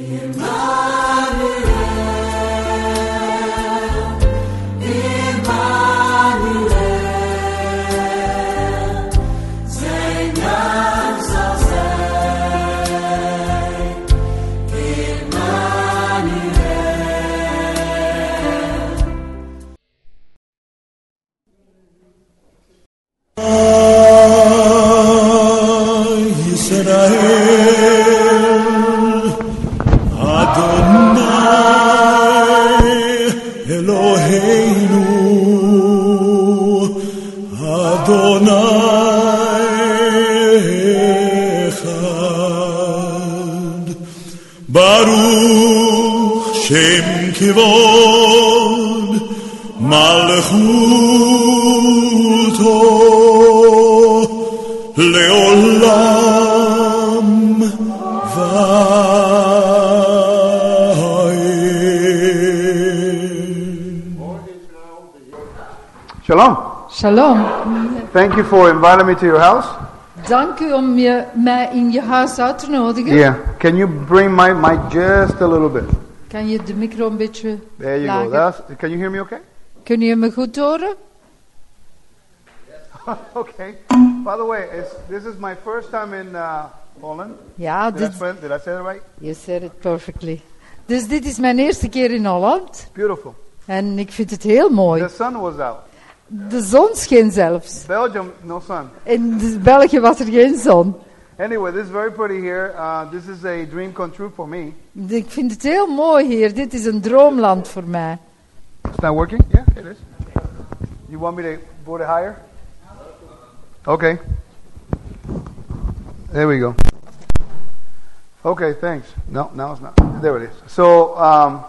Israel, Thank you for inviting me to your house. Dank u om je, mij in je huis uit te nodigen. Yeah. Can you bring my mic just a little bit? Kan je de micro een beetje There you go. That's, can you hear me okay? Kun je me goed horen? okay. By the way, it's, this is my first time in uh, Holland. Ja, Did dit, did I say that right? you said it perfectly. Dus dit is mijn eerste keer in Holland. Beautiful. En ik vind het heel mooi. The sun was out. De zon scheen zelfs. Belgium, no sun. In België was er geen zon. Anyway, this is very pretty here. Uh, this is a dream come true for me. Ik vind het heel mooi hier. Dit is een droomland voor mij. It's not working? Yeah, it is. You want me to put it higher? Okay. There we go. Okay, thanks. No, now it's not. There it is. So, um,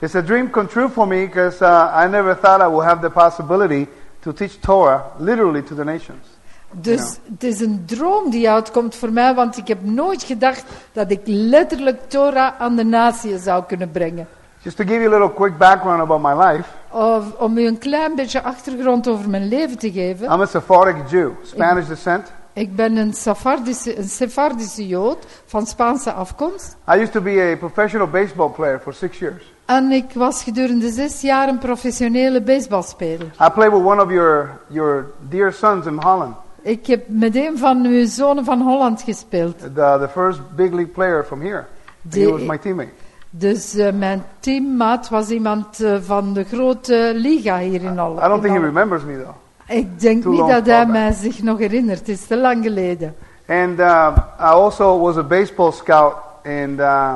it's a dream come true for me because uh, I never thought I would have the possibility to teach Torah literally to the nations. Dus het is een droom die uitkomt voor mij, want ik heb nooit gedacht dat ik letterlijk Torah aan de natie zou kunnen brengen. Just to give you a little quick background about my life, Of, om u een klein beetje achtergrond over mijn leven te geven. I'm a Sephardic Jew, Spanish descent. Ik ben een Sephardische, een Sephardische Jood van Spaanse afkomst. I used to be a professional baseball player for six years. En ik was gedurende zes jaar een professionele baseballspeler. I played with one of your, your dear sons in Holland, Ik heb met een van uw zonen van Holland gespeeld. the, the first big league player from here. De- he was my teammate. Dus eh, mijn teammaat was iemand eh, van de grote liga hier in Holland. I don't think he remembers me though. Ik denk Too niet dat hij mij zich nog herinnert. Het is te lang geleden. And uh, I also was a baseball scout, and uh,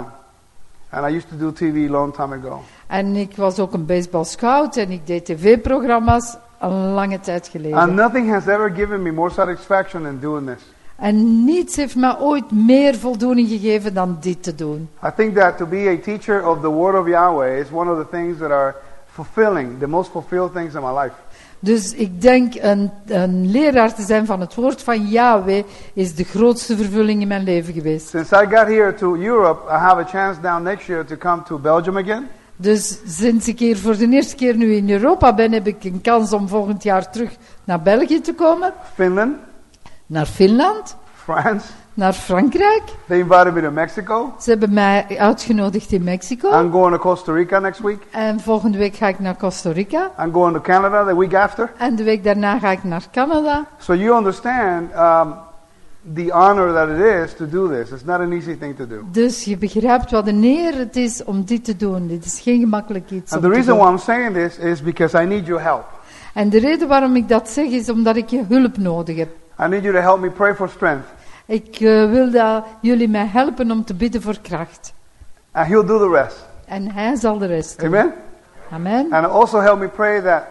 and I used to do TV a long time ago. En ik was ook een baseball scout en ik deed tv-programma's een lange tijd geleden. And nothing has ever given me more satisfaction than doing this. En niets heeft me ooit meer voldoening gegeven dan dit te doen. I think that to be a teacher of the Word of Yahweh is one of the things that are fulfilling, the most fulfilled things in my life. Dus ik denk een, een leraar te zijn van het woord van Yahweh is de grootste vervulling in mijn leven geweest. Since I got here to Europe, I have a chance now next year to come to Belgium again. Dus sinds ik hier voor de eerste keer nu in Europa ben, heb ik een kans om volgend jaar terug naar België te komen, Finland, naar Finland, France. naar Frankrijk. They invited me to Mexico. Ze hebben mij uitgenodigd in Mexico. I'm going to Costa Rica next week. En volgende week ga ik naar Costa Rica. I'm going to Canada the week after. En de week daarna ga ik naar Canada. So you understand um, the honor that it is to do this. It's not an easy thing to do. Dus je begrijpt wat een eer het is om dit te doen. Dit is geen gemakkelijk iets And the reason why I'm saying this is because I need your help. En de reden waarom ik dat zeg is omdat ik je hulp nodig heb. I need you to help me pray for strength. Ik eh, wil dat jullie mij helpen om te bidden voor kracht. And He'll do the rest. En hij zal de rest doen. Amen? Amen. And also help me pray that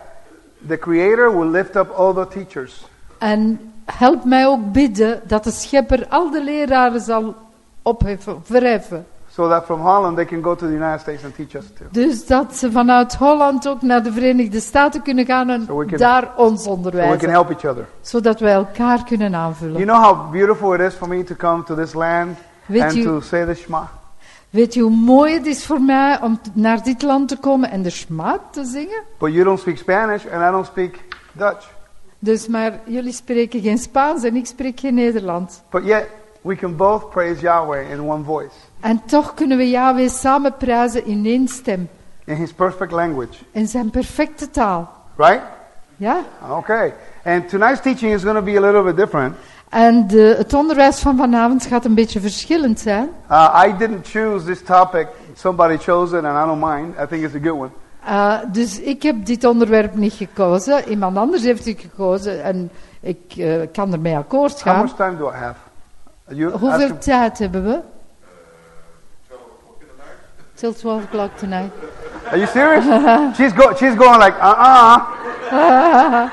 the Creator will lift up all the teachers. En help mij ook bidden dat de schepper al de leraren zal opheffen, verheffen. So that from Holland they can go to the United States and teach us too. Dus dat ze vanuit Holland ook naar de Verenigde Staten kunnen gaan en So can- daar ons So we onderwijzen. can help each other. Zodat wij elkaar kunnen aanvullen. You know how beautiful it is for me to come to this land Weet and u- to say the Shema? Weet je hoe mooi het is voor mij om naar dit land te komen en de Shema te zingen? But you don't speak Spanish and I don't speak Dutch. Dus maar jullie spreken geen Spaans en ik spreek geen Nederlands. But yet, we can both praise Yahweh in one voice, En toch kunnen we Yahweh samen prijzen in één stem. in His perfect language, In zijn perfecte taal. right? Ja? Okay. And tonight's teaching is going to be a little bit different. En de, het onderwijs van vanavond gaat een beetje verschillend zijn. Uh, I didn't choose this topic. Somebody chose it, and I don't mind. I think it's a good one. Uh, dus ik heb dit onderwerp niet gekozen. Iemand anders heeft het gekozen. En ik eh, kan ermee akkoord How gaan. much time do I have? Hoeveel tijd hebben we? Till 12 o'clock tonight. Are you serious? she's go. She's going like uh uh.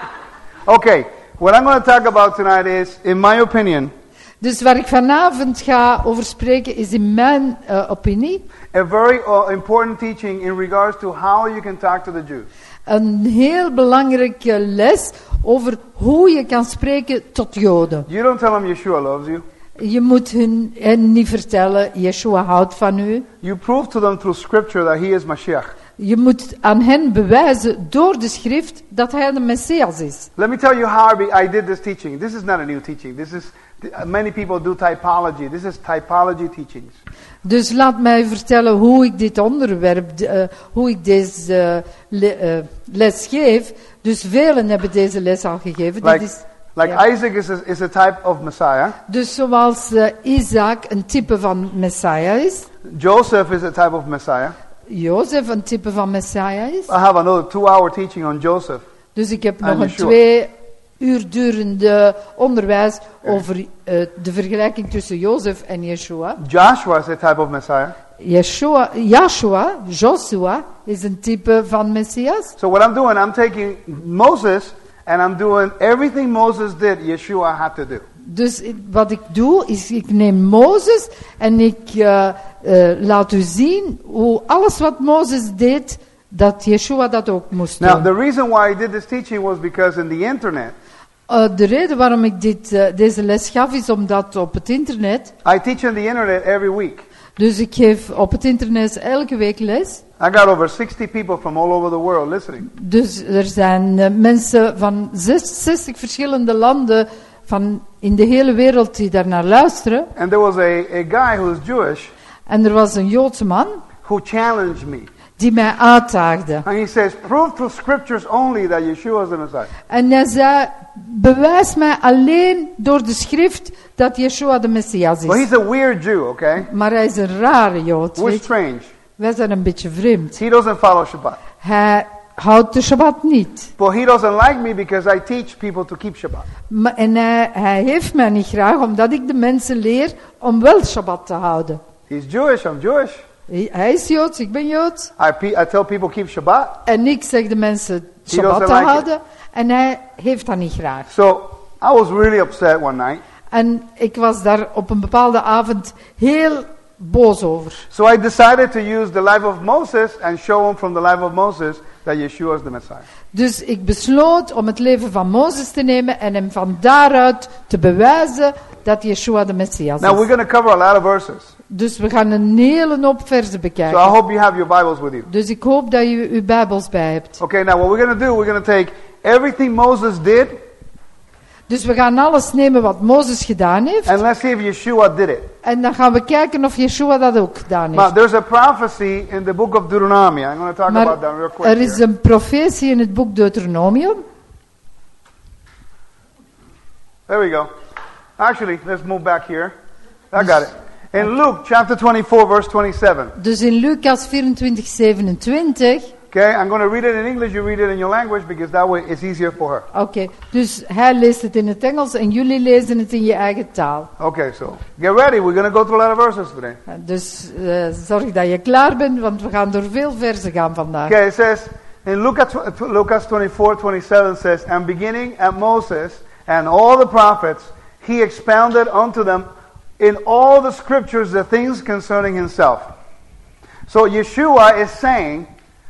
okay. What I'm going to talk about tonight is, in my opinion, Dus waar ik vanavond ga over spreken is in mijn eh, opinie a very uh, important teaching in regards to how you can talk to the Jews. een heel belangrijke les over hoe je kan spreken tot Joden. You don't tell them Yeshua loves you. Je moet hun, hen niet vertellen, Yeshua houdt van u. You prove to them through Scripture that He is Mashiach. Je moet aan hen bewijzen door de schrift dat hij de Messias is. Let me tell you how I, did this teaching. This is not a new teaching. This is many people do typology. This is typology teachings. Dus laat mij vertellen hoe ik dit onderwerp, eh, hoe ik deze eh, le- eh, les geef. Dus velen hebben deze les al gegeven. Dit Like, is, like ja. Isaac is a, is a type of Messiah. Dus zoals eh, Isaac een type van Messiah is, Joseph is a type of Messiah. Jozef een type van Messiah is. I have another two-hour teaching on Joseph. Dus ik heb nog een twee uur durende onderwijs over eh, de vergelijking tussen Jozef en Yeshua. Joshua is a type of Messiah. Yeshua, Joshua, Joshua is een type van Messias. So what I'm doing, I'm taking Moses and I'm doing everything Moses did, Yeshua had to do. Dus ik- wat ik doe, is ik neem Mozes en ik eh, eh, laat u zien hoe alles wat Mozes deed, dat Yeshua dat ook moest Now, doen. the reason why I did this teaching was because in the internet, Eh, de reden waarom ik dit, deze les gaf, is omdat op het internet, I teach on the internet every week. Dus ik geef op het internet elke week les. I got over 60 people from all over the world listening. Dus er zijn eh, mensen van zes- 60 verschillende landen van in de hele wereld die daarnaar luisteren. And there was a, a guy who was Jewish En er was een Joodse man who challenged me. Die mij uitdaagde. And he says, prove through scriptures only that Yeshua is the Messiah. En hij zei, bewijs mij alleen door de schrift dat Yeshua de Messias is. he's a weird Jew, okay? Maar hij is een rare Jood. We're strange. Wij zijn een beetje vreemd. He doesn't follow Shabbat. Hij houdt de Shabbat niet. But he doesn't like me because I teach people to keep Shabbat. Maar, en hij, hij heeft mij niet graag, omdat ik de mensen leer om wel Shabbat te houden. He's Jewish, I'm Jewish. Hij is Joods, ik ben Joods. I, tell people keep Shabbat. En ik zeg de mensen Shabbat te like it. houden. En hij heeft dat niet graag. So I was really upset one night. En ik was daar op een bepaalde avond heel boos over. So I decided to use the life of Moses and show him from the life of Moses that Yeshua is the Messiah. Dus ik besloot om het leven van Mozes te nemen en hem van daaruit te bewijzen dat Yeshua de Messias Now we're is. going to cover a lot of verses. Dus we gaan een hele hoop versen So I bekijken. hope you have your Bibles with you. Dus ik hoop dat je uw Bijbels bij hebt. Okay, now what we're going to do, we're going to take everything Moses did Dus we gaan alles nemen wat Mozes gedaan heeft. and let's see if Yeshua did it. En dan gaan we kijken of Yeshua dat ook gedaan heeft. there's a prophecy in the book of Deuteronomy. I'm going to talk about that real Maar quick. er is here. een profetie in het boek Deuteronomium. There we go. Actually, let's move back here. I got it. In Luke chapter 24, verse 27. Dus in Lucas 24, 27. Okay, I'm going to read it in English. You read it in your language because that way it's easier for her. Oké, dus hij leest het in het Engels en jullie lezen het in je eigen taal. Okay, so get ready. We're going to go through a lot of verses today. Dus eh, zorg dat je klaar bent, want we gaan door veel versen gaan vandaag. Okay, it says in Lucas, Lucas 24, 27 says, And beginning at Moses and all the prophets, he expounded unto them in all the scriptures the things concerning himself. So Yeshua is saying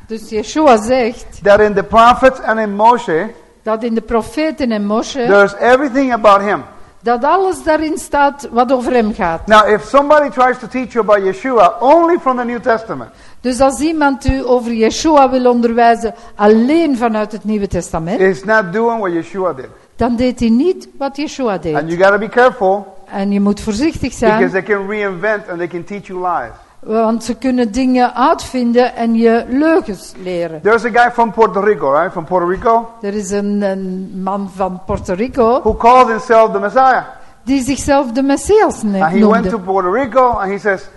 Dus Yeshua zegt that in the prophets and in Moshe, dat in de profeten en Moshe, there's everything about him. dat alles daarin staat wat over hem gaat. Now, if somebody tries to teach you about Yeshua only from the New Testament, Dus als iemand u over Yeshua wil onderwijzen alleen vanuit het Nieuwe Testament, it's not doing what Yeshua did. dan deed hij niet wat Yeshua And deed. you got to be careful En je moet voorzichtig because zijn, they can reinvent and they can teach you lies. want ze kunnen dingen uitvinden en je leugens leren. There's a guy from Puerto Rico, right? From Puerto Rico, Er is een, een man van Puerto Rico who called himself the Messiah. die zichzelf de Messias ne- And he went to noemde. Puerto Rico and he says,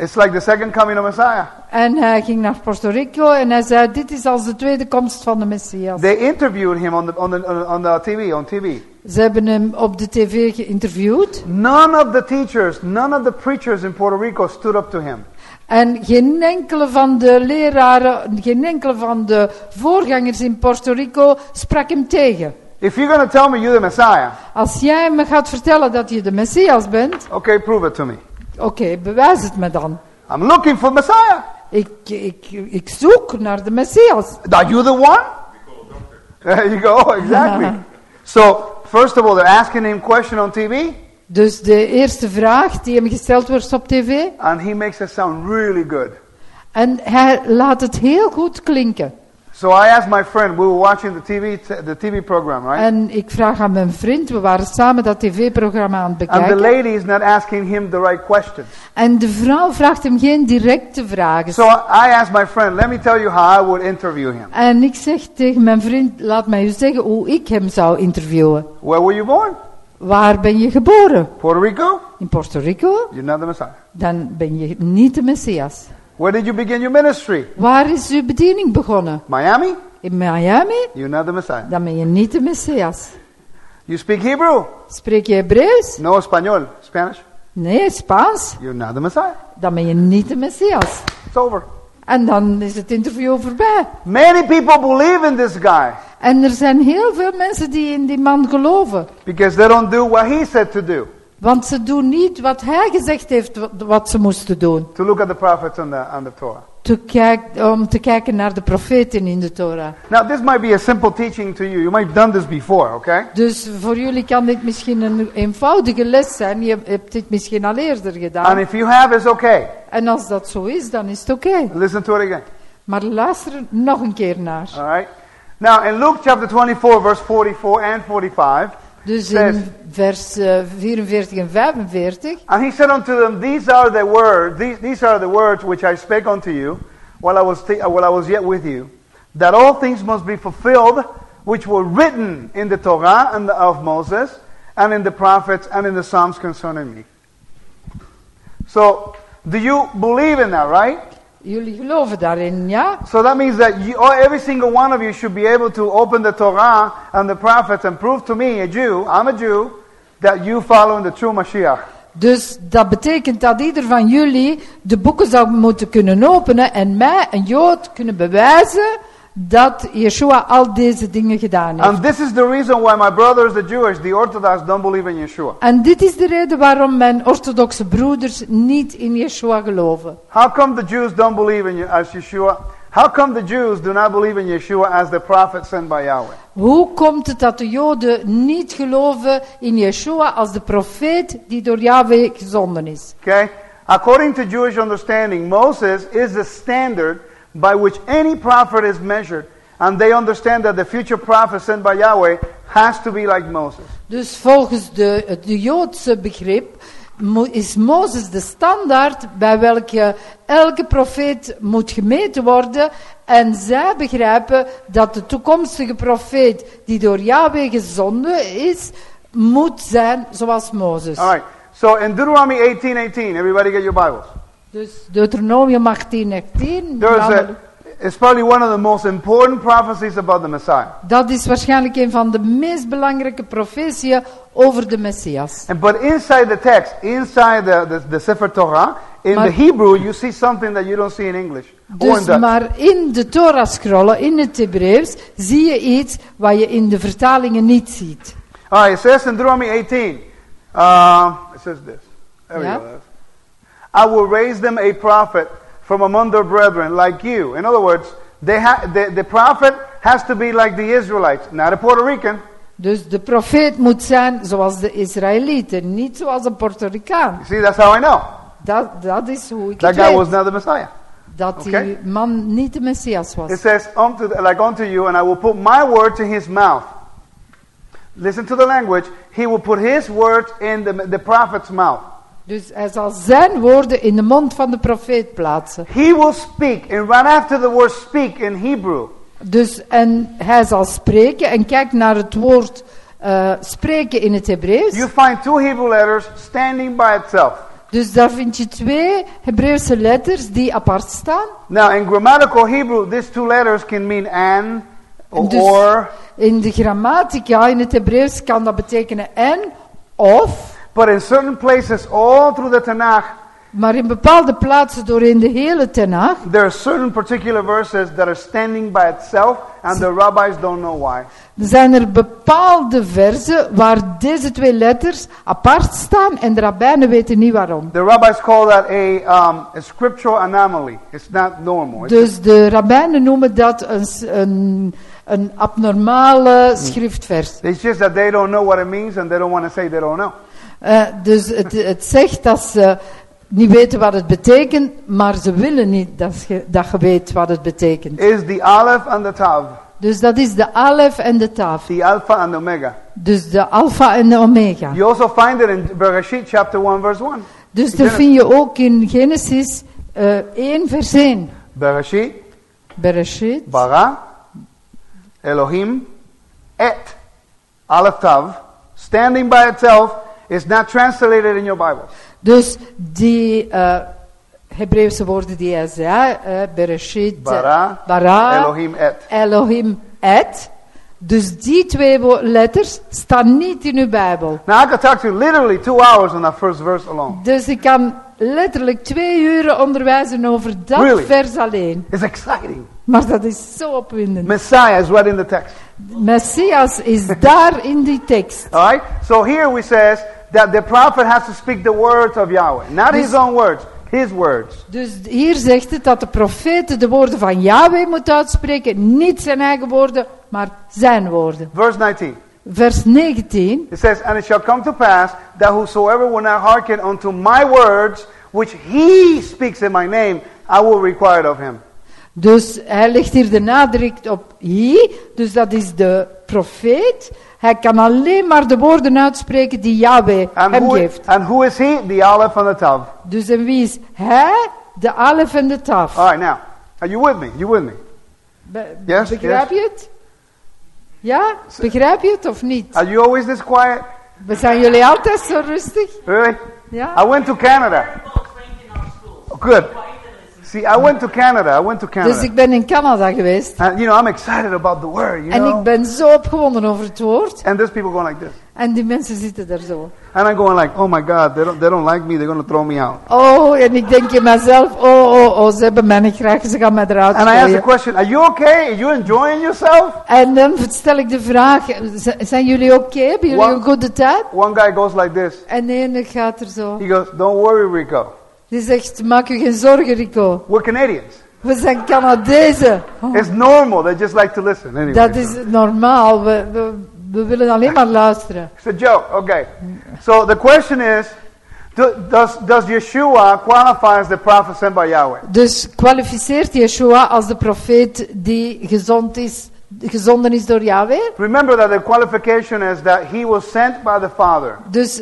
it's like the second coming of Messiah. En hij ging naar Puerto Rico en hij zei, dit is als de tweede komst van de Messias. They interviewed him on the, on the, on the TV, on TV. Ze hebben hem op de tv geïnterviewd. None of the teachers, none of the preachers in Puerto Rico stood up to him. En geen enkele van de leraren, geen enkele van de voorgangers in Puerto Rico sprak hem tegen. If you're going to tell me you're the Messiah, Als jij me gaat vertellen dat je de Messias bent, okay, prove it to me. Oké, bewijs het me dan. I'm looking for Messiah. Ik, ik, ik zoek naar de Messias. Are you the one? There you go, exactly. so, first of all, they're asking him question on TV, Dus de eerste vraag die hem gesteld wordt op tv, and he makes it sound really good. en hij laat het heel goed klinken. So I asked my friend, we were watching the TV, the TV program, right? En ik vraag aan mijn vriend, we waren samen dat tv-programma aan het And the bekijken. lady is not asking him the right questions. En de vrouw vraagt hem geen directe vragen. So I asked my friend, let me tell you how I would interview him. En ik zeg tegen mijn vriend, laat mij u zeggen hoe ik hem zou interviewen. Where were you born? Waar ben je geboren? Puerto Rico? In Puerto Rico? You're not the Messiah. Dan ben je niet de Messias. Where did you begin your ministry? Waar is uw bediening begonnen? Miami? In Miami? You're not the Messiah. Dan ben je niet de Messias. You speak Hebrew? Spreek je Hebreeuws? No Espanol. Spanish? Nee, Spaans? You're not the Messiah. Dan ben je niet de Messias. It's over. En dan is het interview voorbij. Many people believe in this guy En er zijn heel veel mensen die in die man geloven. because they don't do what he said to do. Want ze doen niet wat hij gezegd heeft wat, ze moesten doen. To look at the prophets and the, and the Torah. Te kijk, om te kijken naar de profeten in de Torah. Now, this might be a simple teaching to you. You might have done this before, okay? Dus voor jullie kan dit misschien een eenvoudige les zijn. Je hebt dit misschien al eerder And gedaan. if you have, it's okay. En als dat zo is, dan is het oké. Listen to it again. Maar luister er nog een keer naar. All right? Now, in Luke chapter 24, verse 44 and 45, Dus in vers eh, 44 en 45. and he said unto them, These are the words, these, these are the words which I spake unto you while I was while I was yet with you, that all things must be fulfilled which were written in the Torah and the, of Moses and in the prophets and in the Psalms concerning me. So, do you believe in that, right? Jullie geloven daarin, ja? So that means that you, oh, every single one of you should be able to open the Torah and the prophets and prove to me, a Jew, I'm a Jew, that you follow in the true Mashiach. Dus dat betekent dat ieder van jullie de boeken zou moeten kunnen openen en mij, een Jood, kunnen bewijzen dat Yeshua al deze dingen gedaan heeft. And this is the reason why my brothers, the Jewish, the Orthodox, don't believe in Yeshua. En dit is de reden waarom mijn orthodoxe broeders niet in Yeshua geloven. How come the Jews don't believe in as Yeshua? How come the Jews do not believe in Yeshua as the prophet sent by Yahweh? Hoe komt het dat de Joden niet geloven in Yeshua als de profeet die door Yahweh gezonden is? Okay? According to Jewish understanding, Moses is the standard by which any prophet is measured. And they understand that the future prophet sent by Yahweh has to be like Moses. Dus volgens de, het Joodse begrip is Mozes de standaard bij welke elke profeet moet gemeten worden. En zij begrijpen dat de toekomstige profeet die door Yahweh gezonden is, moet zijn zoals Mozes. All right. So in Deuteronomy 18, 18, everybody get your Bibles. Dus Deuteronomium 18, 18, There's a, namelijk- it's probably one of the most important prophecies about the Messiah. dat is waarschijnlijk een van de meest belangrijke profetieën over de Messias. And but inside the text, inside the, the, the Sefer Torah, in Maar- the Hebrew, you see something that you don't see in English or in Dus Dutch. maar in de Torah-scrollen, in het Hebreeuws, zie je iets wat je in de vertalingen niet ziet. All right, it says in Deuteronomy 18, uh, it says this. There Yeah. we go. I will raise them a prophet from among their brethren, like you. In other words, they ha- the, the prophet has to be like the Israelites, not a Puerto Rican. Dus de profeet moet zijn zoals de Israëlieten, niet zoals een Puerto Ricaan. See, that's how I know. Dat, dat is hoe ik That het guy weet. was not the Messiah. Dat Okay. die man niet de Messias was. It says, unto, like unto you, and I will put my word to his mouth. listen to the language, he will put his word in the, the prophet's mouth. Dus hij zal zijn woorden in de mond van de profeet plaatsen. He will speak, and right after the word speak in Hebrew, Dus, en hij zal spreken, en kijk naar het woord eh, spreken in het Hebreeuws. you find two Hebrew letters standing by itself. Dus daar vind je twee Hebreeuwse letters die apart staan. Now, in grammatical Hebrew, these two letters can mean and or, Dus or in de grammatica, in het Hebreeuws, kan dat betekenen en of. But in certain places all through the Tanakh, Maar in bepaalde plaatsen door in de hele Tenach there are certain particular verses that are standing by itself, and the rabbis don't know why. zijn er bepaalde verzen waar deze twee letters apart staan en de rabbijnen weten niet waarom. The rabbis call that a, um, a scriptural anomaly. It's not normal. It's Dus de rabbijnen noemen dat een, een, een abnormale schriftvers. It's just that they don't know what it means and they don't want to say they don't know. Eh, dus het, het zegt dat ze niet weten wat het betekent, maar ze willen niet dat je, dat je weet wat het betekent. Is the Aleph and the Tav, Dus dat is de alef en de taf. the Alpha and the Omega. Dus de alfa en de omega. You also find it in Bereshit chapter 1 verse 1. Dus dat vind je ook in Genesis eh 1 vers 1. Bereshit, Bereshit. bara, Elohim, et, Aleph Tav, standing by itself, is not translated in your Bible. Dus die eh Hebreeuwse woorden die hij zei, eh Bereshit, Bara, bara, Elohim, et. Elohim, et. Dus die twee letters staan niet in uw Bijbel. Now I could talk to you literally two hours on that first verse alone. Dus ik kan letterlijk twee uren onderwijzen over dat Really? vers alleen. It's exciting. Maar dat is zo opwindend. Messiah is right in the text. Messias is daar in die tekst. All right? So here we says that the prophet has to speak the words of Yahweh, not his Dus- own words, his words. Dus hier zegt het dat de profeet de woorden van Yahweh moet uitspreken. Niet zijn eigen woorden, maar zijn woorden. Verse 19. Vers 19. It says, And it shall come to pass that whosoever will not hearken unto my words, which he speaks in my name, I will require it of him. Dus hij legt hier de nadruk op hij. Dus dat is de profeet. Hij kan alleen maar de woorden uitspreken die Yahweh And hem who, geeft. and who is he? The Aleph and the Tav. Dus en wie is hij? De alef en de taf. All right, now, are you with me? You with me? Be- Yes, begrijp yes. je het? Ja? Begrijp je het of niet? Are you always this quiet? Zijn jullie altijd zo rustig? Really? Ja? I went to Canada. Good. See, I went to Canada. I went to Canada. Dus ik ben in Canada geweest. And, you know, I'm excited about the word, you En know? ik ben zo opgewonden over het woord. And there's people going like this. En die mensen zitten daar zo. And I'm going like, oh my God, they don't, they don't like me. They're going to throw me out. Oh, en ik denk in mezelf, oh, oh, oh, ze hebben mij niet graag, ze gaan mij eruit And I ask the question, are you okay? Are you enjoying yourself? En dan stel ik de vraag, zijn jullie oké? Hebben jullie Wat? een goede tijd? One guy goes like this. En de ene gaat er zo. He goes, don't worry, Rico. Die zegt, maak je geen zorgen, Rico. We're Canadians. We zijn Canadezen. Oh, It's normal. They just like to listen. Anyway, dat is normaal. We, we, we willen alleen maar luisteren. It's a joke. Okay. So the question is, do, does, does Yeshua qualify as the prophet sent by Yahweh? Dus kwalificeert Yeshua als de profeet die gezond is, gezonden is door Yahweh? Remember that the qualification is that he was sent by the Father. Dus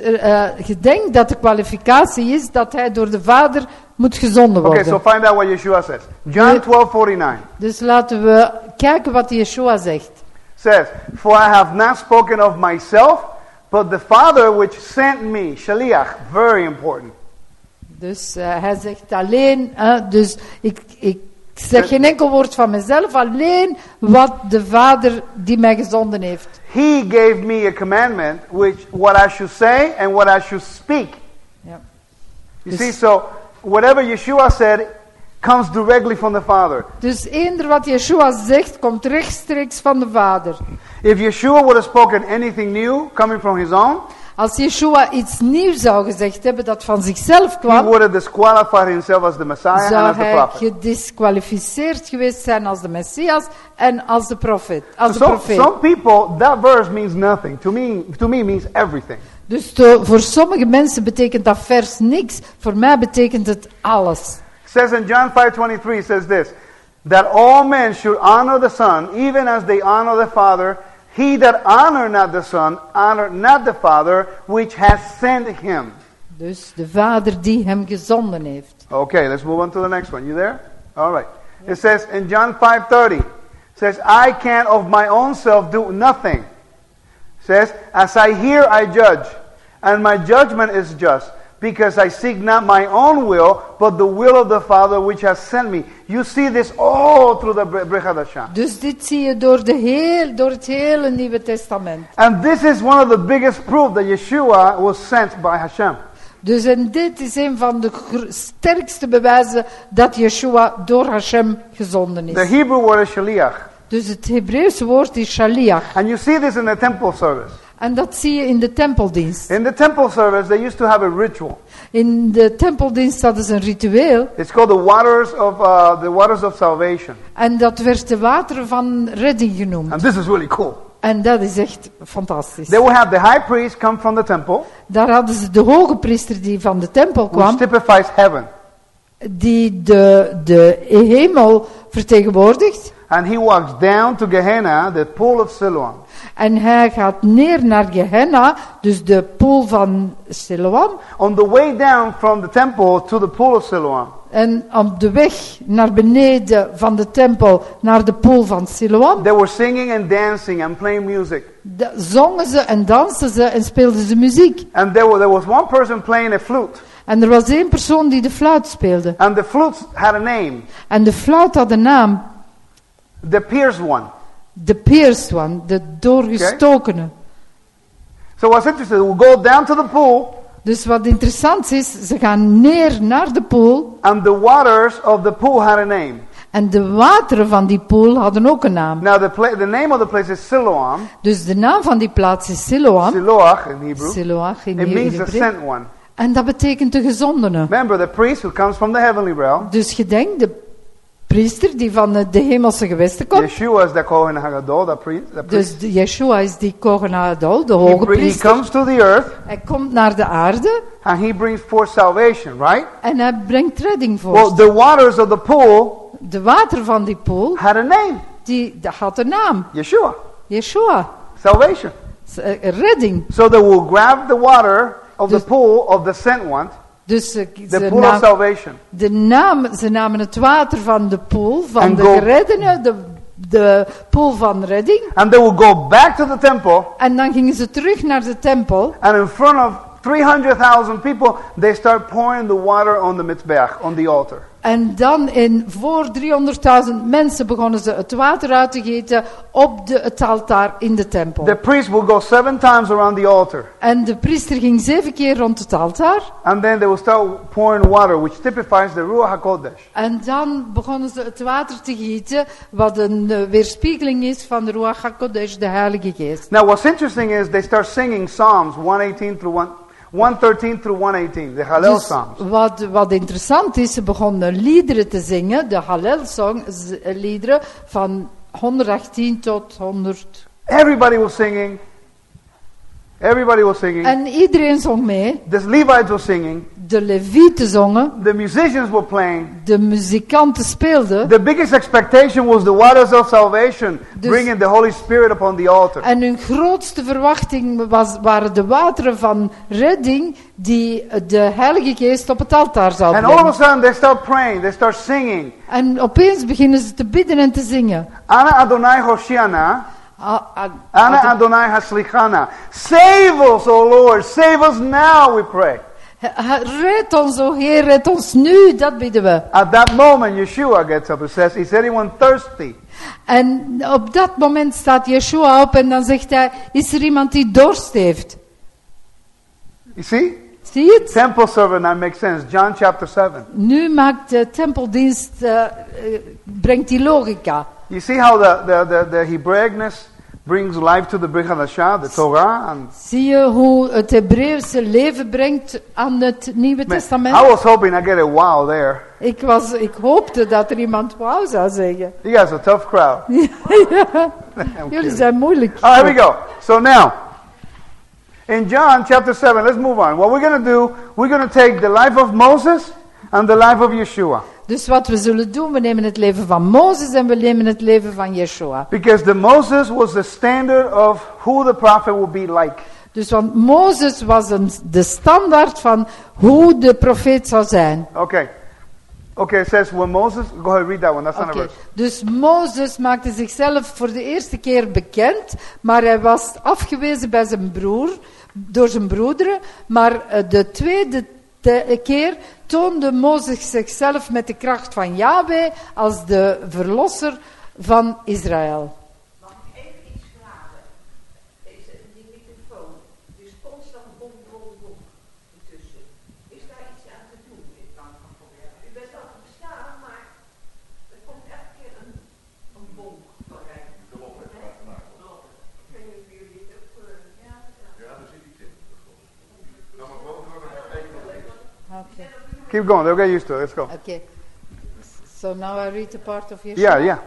je denkt dat de kwalificatie is dat hij door de Vader moet gezonden Okay, worden. so find out what Yeshua says. John 12:49 Dus laten we kijken wat Yeshua zegt. says, "For I have not spoken of myself, but the Father which sent me." Shaliach, very important. Dus eh, hij zegt alleen, eh, dus ik, ik zeg geen enkel woord van mezelf, alleen wat de Vader die mij gezonden heeft. He gave me a commandment which what I should say and what I should speak. Ja. You Yes. see, so whatever Yeshua said comes directly from the Father. Dus eender wat Yeshua zegt, komt rechtstreeks van de Vader. If Yeshua would have spoken anything new coming from his own, Als Yeshua iets nieuws zou gezegd hebben dat van zichzelf he kwam, would have disqualified himself as the Messiah and zou as the hij prophet. gedisqualificeerd geweest zijn als de Messias en als de profeet. Als de So, profeet. some people, that verse means nothing. To me, to me means everything. Dus to- voor sommige mensen betekent dat vers niks, voor mij betekent het alles. It says in John 5:23 it says this, that all men should honor the Son even as they honor the Father. He that honor not the Son, honor not the Father which has sent him. Dus de Vader die hem gezonden heeft. Okay, let's move on to the next one. You there? All right. It says in John 5:30, says, "I can of my own self do nothing." says, "As I hear, I judge, and my judgment is just, because I seek not my own will, but the will of the Father which has sent me." You see this all through the Bre-. Dus dit zie je door, de heel, door het hele Nieuwe Testament. And this is one of the biggest proof that Yeshua was sent by Hashem. Dus en dit is een van de sterkste bewijzen dat Yeshua door Hashem gezonden The is. Hebrew word is shaliach. Dus het Hebreeuwse woord is shaliach. And you see this in the temple service. En dat zie je in de tempeldienst. In the temple service, they used to have a ritual. In de tempeldienst hadden ze een ritueel. It's called the waters of uh, the waters of salvation. En dat werd de wateren van redding genoemd. And this is really cool. En dat is echt fantastisch. They will have the high priest come from the temple, Daar hadden ze de hoge priester die van de tempel which kwam. typifies heaven. Die de, de hemel vertegenwoordigt. And he walks down to Gehenna, the pool of Siloam. En hij gaat neer naar Gehenna, dus de pool van Siloam. On the way down from the temple to the pool of Siloam, En op de weg naar beneden van de tempel naar de pool van Siloam, they were singing and dancing and playing music. da- zongen ze en dansten ze en speelden ze muziek. And there, were, there was one person playing a flute. En er was één persoon die de fluit speelde. And the flute had a name, En de fluit had een naam, the pierced one. de pierced one, de doorgestokene. So what's interesting, we go down to the pool, Dus wat interessant is, ze gaan neer naar de pool and the waters of the pool had a name. en de wateren van die pool hadden ook een naam. Now, the, the name of the place is Siloam, Dus de naam van die plaats is Siloam. Siloach in Hebrew. Siloach in It means the sent one. En dat betekent de gezondene. Remember, the priest who comes from the heavenly realm, Dus gedenk de priester die van de hemelse gewesten komt. Yeshua is the Kohen Hagadol, the priest. The priest. Dus de Yeshua is die Kohen Adol, de hoge bring- he priester. comes to the earth Hij komt naar de aarde and he brings forth salvation, right? en hij brengt redding Well, voor. the waters of the pool De water van die pool, had a name die, dat had een naam. Yeshua, Yeshua. salvation. Eh, Redding. So they will grab the water of the Dus- pool of the sent one, Dus ze, the pool of salvation. de naam, ze namen het water van de pool van de gereddenen, de, de pool van redding. And they will go back to the temple, En dan gingen ze terug naar de tempel. and in front of 300,000 people, they start pouring the water on the mitzbech, on the altar. En dan in, voor 300.000 mensen begonnen ze het water uit te gieten op de, het altaar in de tempel. The priest will go seven times around the altar, En de priester ging zeven keer rond het altaar. and then they will start pouring water, which typifies the Ruach HaKodesh. En dan begonnen ze het water te gieten, wat een eh, weerspiegeling is van de Ruach HaKodesh, de Heilige Geest. Now, what's interesting is they start singing Psalms 118 through 1, 113 through 118, the Hallel Dus Psalms. wat, wat interessant is, ze begonnen liederen te zingen, de Hallel-song, z- eh, liederen van 118 tot 100. Everybody was singing. Everybody was singing. En iedereen zong mee. The Levites were singing. De levieten zongen, The musicians were playing. de muzikanten speelden. The biggest expectation was the waters of salvation, Dus- bringing the Holy Spirit upon the altar. En hun grootste verwachting was, waren de wateren van redding die de Heilige Geest op het altaar zou And all of a brengen. sudden, they start praying. They start singing. En opeens beginnen ze te bidden en te zingen. Ana Adonai Hoshiana. Ana Adonai Haslichana. Save us, O Lord. Save us now, we pray. Red ons, o Heer, red ons nu, dat bidden we. At that moment, Yeshua gets up and says, Is anyone thirsty? En op dat moment staat Yeshua op en dan zegt hij, is er iemand die dorst heeft? You see? Zie je het? Temple servant, that makes sense. John chapter 7. Nu maakt de tempeldienst, eh, brengt die logica. You see how the, the, the, the Hebraicness brings life to the Brit Hadashah, the Torah? And Zie je hoe het Hebreeuwse leven brengt aan het Nieuwe Testament? I was hoping I get a wow there. Ik, was, ik hoopte dat er iemand wauw zou zeggen. You guys are a tough crowd. Jullie zijn moeilijk. All right, here we go. So now, in John chapter 7, let's move on. What we're going to do, we're going to take the life of Moses and the life of Yeshua. Dus wat we zullen doen, we nemen het leven van Mozes en we nemen het leven van Yeshua. Because the Moses was the standard of who the prophet would be like. Dus want Mozes was een, de standaard van hoe de profeet zou zijn. Okay. Okay, it says when Moses, go ahead, read that one. That's not Oké, a verse. Dus Mozes maakte zichzelf voor de eerste keer bekend, maar hij was afgewezen bij zijn broer, door zijn broederen. Maar eh, de tweede te- keer toonde Mozes zichzelf met de kracht van Yahweh als de verlosser van Israël. Mag ik even iets vragen? Deze, die microfoon, dus constant bom, bom, bom ertussen. Is daar iets aan te doen? Ik kan het wel proberen. U bent al bestaan, maar er komt elke keer een, een bom doorheen. De bom heeft Ik weet niet of jullie het ook... eh, ja, ja. Oké, Keep going. They'll get used to it. Let's go. Oké. So now I read the part of Yeshua. Yeah, yeah.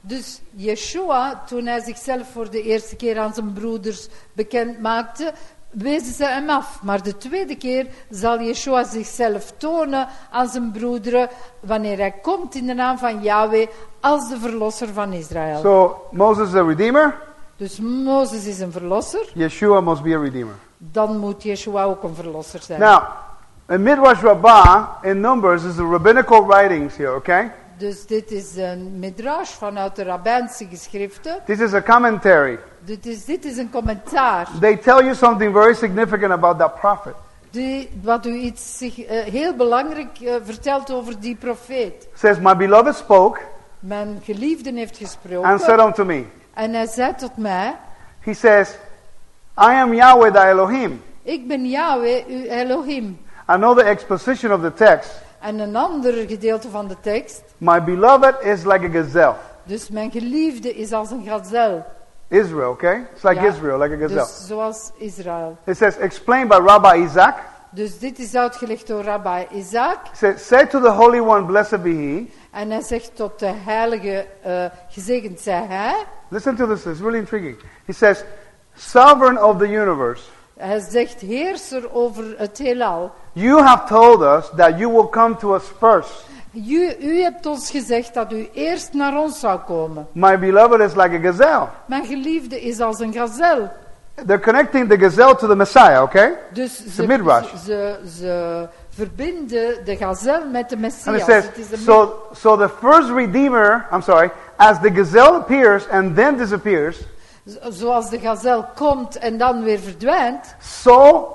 Dus Yeshua, toen hij zichzelf voor de eerste keer aan zijn broeders bekend maakte, wezen ze hem af. Maar de tweede keer zal Yeshua zichzelf tonen aan zijn broederen wanneer hij komt in de naam van Yahweh als de verlosser van Israël. So Moses is a redeemer. Dus Mozes is een verlosser, Yeshua must be a redeemer. dan moet Yeshua ook een verlosser zijn. Now, in Midrash Rabbah, in Numbers, is the rabbinical writings here, okay? Dus dit is een midrash vanuit de rabbijnse geschriften. This is a commentary. Dit is, dit is een commentaar. They tell you something very significant about that prophet. Die, wat u iets zich, eh, heel belangrijk eh, vertelt over die profeet. Says, My beloved spoke Mijn geliefde heeft gesproken. and said unto me, en hij zei tot mij: He says, I am Yahweh thy Elohim. Ik ben Yahweh, uw Elohim. The exposition of the text. En een ander gedeelte van de tekst. My beloved is like a gazelle. Dus mijn geliefde is als een gazel. Israel, okay? It's like Ja, Israel, like a gazelle. Dus zoals Israël. It says, explained by Rabbi Isaac. Dus dit is uitgelegd door Rabbi Isaac. Says, Say to the Holy One, blessed be he. En hij zegt tot de heilige, eh, gezegend zij hij. Listen to this, it's really intriguing. He says, Sovereign of the universe. Hij zegt heerser over het heelal. You have told us that you will come to us first. U, u hebt ons gezegd dat u eerst naar ons zou komen. My beloved is like a gazelle. Mijn geliefde is als een gazel. They're connecting the gazelle to the Messiah, okay? Dus ze, midrash. ze, ze, verbinden de gazel met de it Messias. says, Het is so, so the first redeemer, I'm sorry, as the gazelle appears and then disappears, Zoals de gazel komt en dan weer verdwijnt, so,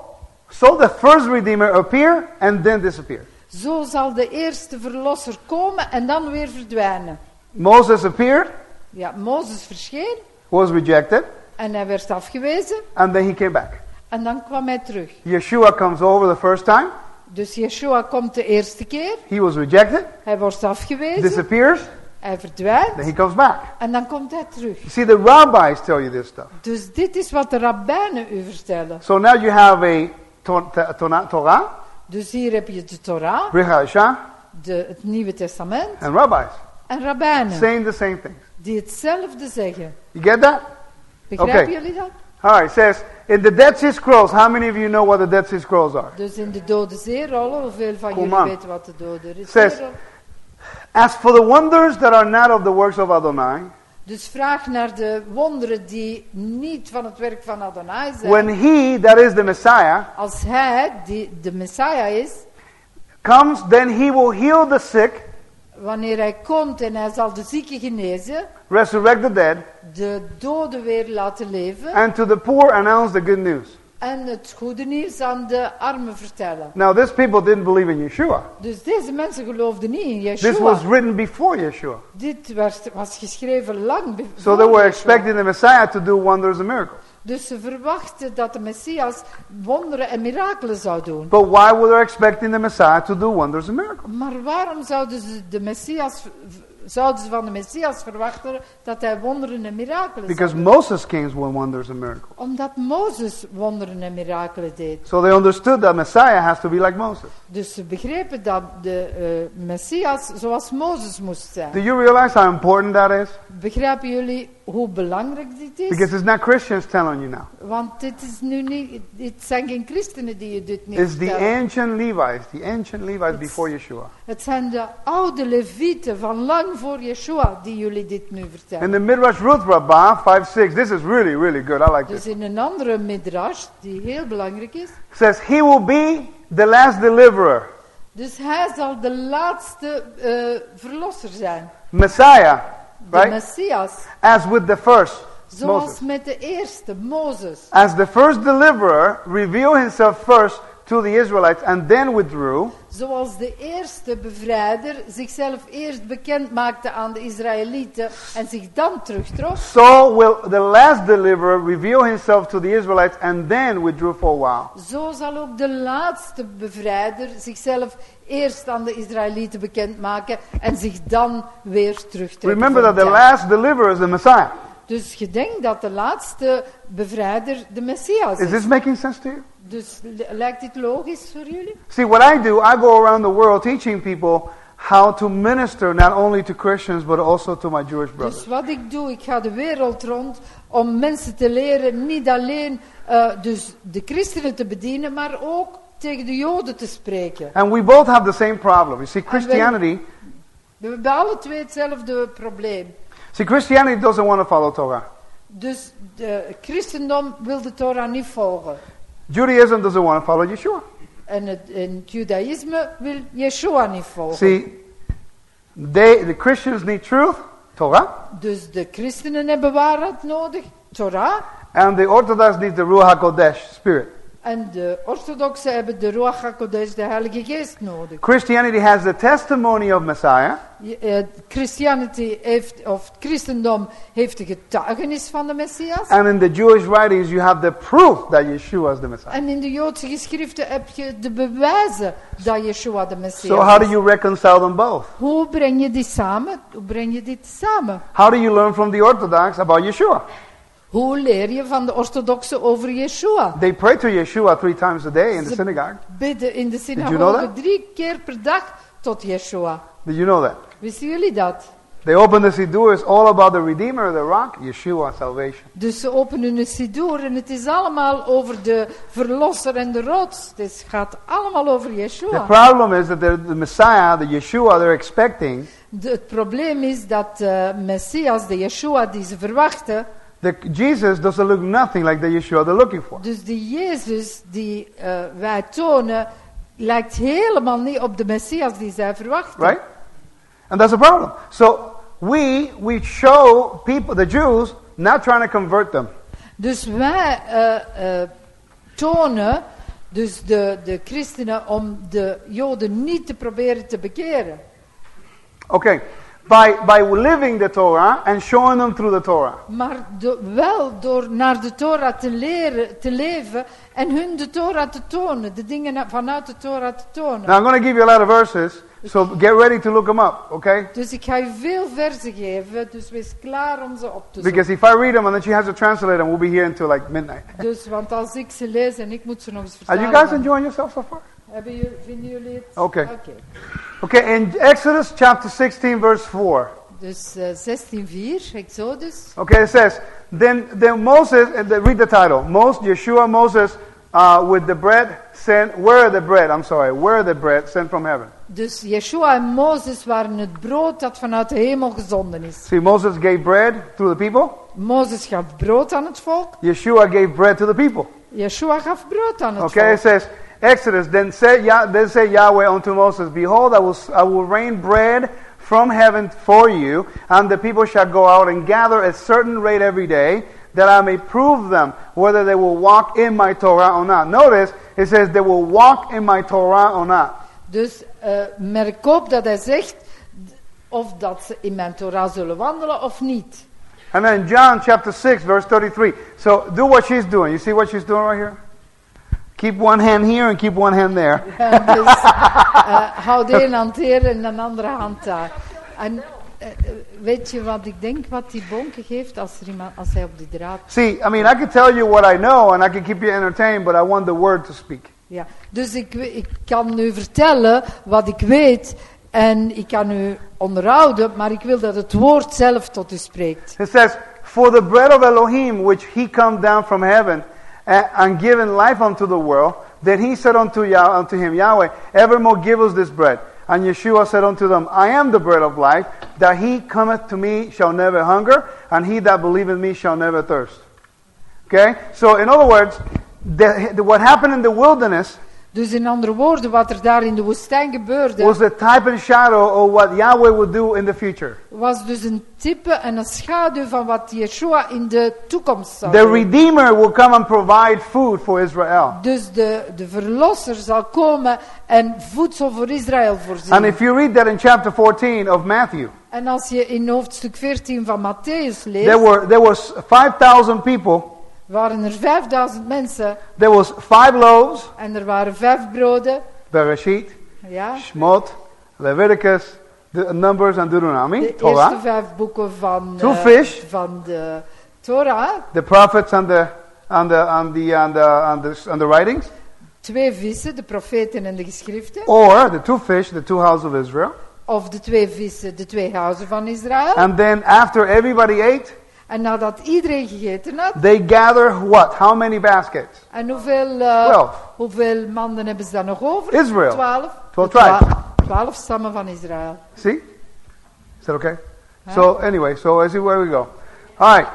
so the first redeemer appear and then disappear. zo zal de eerste verlosser komen en dan weer verdwijnen. Moses appeared, Ja, Mozes verscheen was rejected, en hij werd afgewezen and then he came back. en dan kwam hij terug. Yeshua comes over the first time, Dus Yeshua komt de eerste keer, he was rejected, hij wordt afgewezen, disappears, hij verdwijnt then he comes back. en dan komt hij terug. You see, the rabbis tell you this stuff. Dus dit is wat de rabbijnen u vertellen. So now you have a to- to- to- Torah, Dus hier heb je de Torah, de, het Nieuwe Testament and rabbis en rabbijnen saying the same things. die hetzelfde zeggen. You get that? Begrijpen Oké. jullie dat? All right, it says, in the Dead Sea Scrolls, how many of you know what the Dead Sea Scrolls are? Dus in de Dode Zeerollen, hoeveel van Kom jullie aan. weten wat de Dode Zes. As for the wonders that are not of the works of Adonai, Dus vraag naar de wonderen die niet van het werk van Adonai zijn. when he, that is the Messiah, Als hij, die de Messiah is, comes, then he will heal the sick, wanneer hij komt en hij zal de zieken genezen, resurrect the dead, de doden weer laten leven and to the poor announce the good news. En het goede nieuws aan de armen vertellen. Now, these people didn't believe in Yeshua. Dus deze mensen geloofden niet in This Yeshua. was written before Yeshua. Dit werd, was geschreven lang be- So voor they were Yeshua. expecting the Messiah to do wonders and miracles. Dus ze verwachten dat de Messias wonderen en mirakelen zou doen. But why were they expecting the Messiah to do wonders and miracles? Maar waarom zouden ze, de Messias, zouden ze van de Messias verwachten dat hij wonderen en mirakelen Because? Moses came with wonders and miracles. Omdat Mozes wonderen en mirakelen deed. So they understood that Messiah has to be like Moses. Dus ze begrepen dat de eh, Messias zoals Mozes moest Do zijn. you realize how important that is? Begrijpen jullie hoe belangrijk dit is. Because it's not Christians telling you now. Want dit, is nu niet, dit zijn geen christenen die je dit nu It's the vertellen. ancient Levites, the ancient Levites It's- before Yeshua. Het zijn de oude levieten van lang voor Yeshua die jullie dit nu vertellen. In the Midrash Ruth Rabbah 5 6, this is really, really good. I like Dus this. in een andere midrash, die heel belangrijk is. says, He will be the last deliverer, Dus hij zal de laatste eh, verlosser zijn. Messiah, De right? Messias. As with the first, Zoals Moses. met de eerste, Mozes. As the first deliverer revealed himself first to the Israelites and then withdrew, Zoals de eerste bevrijder zichzelf eerst bekend maakte aan de Israëlieten en zich dan terugtrok. so will the last deliverer reveal himself to the Israelites and then withdrew for a while. Zo zal ook de laatste bevrijder zichzelf eerst aan de Israëlieten bekendmaken en zich dan weer terugtrekken. Remember that the last deliverer is the Messiah. Dus je denkt dat de laatste bevrijder de Messias Is is. this making sense to you? Dus li- lijkt dit logisch voor jullie? See, what I do, I go around the world teaching people how to minister not only to Christians but also to my Jewish brothers. Dus wat ik doe, ik ga de wereld rond om mensen te leren niet alleen eh, dus de christenen te bedienen, maar ook tegen de joden te spreken. And we both have the same problem. You see, Christianity, We hebben alle twee hetzelfde probleem. See, Christianity doesn't want to follow Torah. Dus de christendom wil de Torah niet volgen. Judaism doesn't want to follow Yeshua. En het, en judaïsme wil Yeshua niet volgen. See, they, the Christians need truth, Torah, Dus de christenen hebben waarheid nodig, Torah. and the Orthodox need the Ruach HaKodesh, spirit. En de orthodoxen hebben de Ruach HaKodesh, de Heilige Geest nodig. Christianity has the testimony of Messiah, eh, Christianity heeft, of het christendom heeft de getuigenis van de Messias. and in the Jewish writings you have the proof that Yeshua is the Messiah. En in de Joodse geschriften heb je de bewijzen dat Yeshua de Messias So how do is. you reconcile them both? Hoe breng je die samen? Hoe breng je dit samen? How do you learn from the Orthodox about Yeshua? Hoe leer je van de orthodoxen over Yeshua? They pray to Yeshua three times a day in the synagogue. bidden in de you know synagoge that? drie keer per dag tot Yeshua. Did you know that? Wisten jullie dat? They open the Siddur, it's all about the Redeemer, the rock, Yeshua, salvation. Dus ze openen een sidoer en het is allemaal over de verlosser en de rots. Dus het gaat allemaal over The Yeshua. problem is that the, the Messiah, the Yeshua they're expecting, De- het probleem is dat de Messias, de Yeshua die ze verwachten, the, Jesus doesn't look nothing like the Yeshua they're looking for. dus de Jezus die eh, wij tonen, lijkt helemaal niet op de Messias die zij verwachten. Right? And that's a problem. So we we show people, the Jews, not trying to convert them. Dus wij eh, eh, tonen, dus de, de christenen, om de Joden niet te proberen te bekeren. Okay. By by living the Torah and showing them through the Torah. Maar do- wel door naar de Torah te leren, te leven en hun de Torah te tonen, de dingen vanuit de Torah te tonen. Now I'm going to give you a lot of verses, so get ready to look them up, okay? Dus ik ga je veel versen geven, dus wees klaar om ze op te zoeken. Because if I read them and then she has to translate them, we'll be here until like midnight. Dus, want als ik ze lees en ik moet ze nog eens Are vertalen. you guys enjoying yourself so far? hebben jullie, vinden jullie het? Oké. Oké. Okay, in Exodus chapter 16, verse 4. Dus eh 16.4, Exodus. Okay, it says, Then, then Moses, and the, read the title. Most, Yeshua, Moses, uh, with the bread sent, where the bread, I'm sorry, where the bread sent from heaven. Dus Yeshua en Mozes waren het brood dat vanuit de hemel gezonden is. See, Moses gave bread to the people. Mozes gaf brood aan het volk. Yeshua gave bread to the people. Yeshua gaf brood aan het Okay, it volk. says, Exodus, then said, Yah, then said Yahweh unto Moses, Behold, I will, I will rain bread from heaven for you, and the people shall go out and gather a certain rate every day, that I may prove them whether they will walk in my Torah or not. Notice, it says they will walk in my Torah or not. Dus eh, merk op dat hij zegt of dat ze in mijn Torah zullen wandelen of niet. And then John chapter 6, verse 33. So do what she's doing. You see what she's doing right here? Keep one hand here and keep one hand there. En dus eh, houd één hand hier en een andere hand daar. En eh, eh, weet je wat ik denk wat die bonke geeft als, er iemand, als hij op die draad... See, I mean, I can tell you what I know and I can keep you entertained, but I want the word to speak. Ja. Dus ik, ik kan nu vertellen wat ik weet En ik kan u onderhouden, maar ik wil dat het woord zelf tot u spreekt. It says, For the bread of Elohim, which he come down from heaven, and, given life unto the world, then he said unto, Yah- unto him, Yahweh, evermore give us this bread. And Yeshua said unto them, I am the bread of life, that he cometh to me shall never hunger, and he that believeth me shall never thirst. Okay? So, in other words, the, the, what happened in the wilderness Dus in andere woorden, wat er daar in de woestijn gebeurde, was a type and shadow of what Yahweh would do in the future. was dus een type en een schaduw van wat Yeshua in de toekomst zou The doen. Redeemer will come and provide food for Israel. Dus de, de verlosser zal komen en voedsel voor Israël And voorzien. if you read that in chapter 14 of Matthew, En als je in hoofdstuk 14 van Matthäus there leest, were there was 5,000 people. Waren er 5000 mensen There was five loaves, en er waren vijf broden. Bereshit, Ja, Shmot, Leviticus, the Numbers and Deuteronomy, de eerste Torah, vijf boeken van, Two eh, fish. van de Torah. the prophets and the and the and the and the and the, and the writings, Twee vissen, de profeten en de geschriften. or the two fish, the two houses of Israel. Of de twee vissen, de twee huizen van Israël. And then after everybody ate, En nadat iedereen gegeten had. they gather what? How many baskets? En hoeveel, eh, Twelve. hoeveel manden hebben ze dan nog over? Israel. Twaalf. Twelve De twa- tribes. Twaalf stammen van Israël. See? Is that okay? So anyway, so let's see where we go. All right.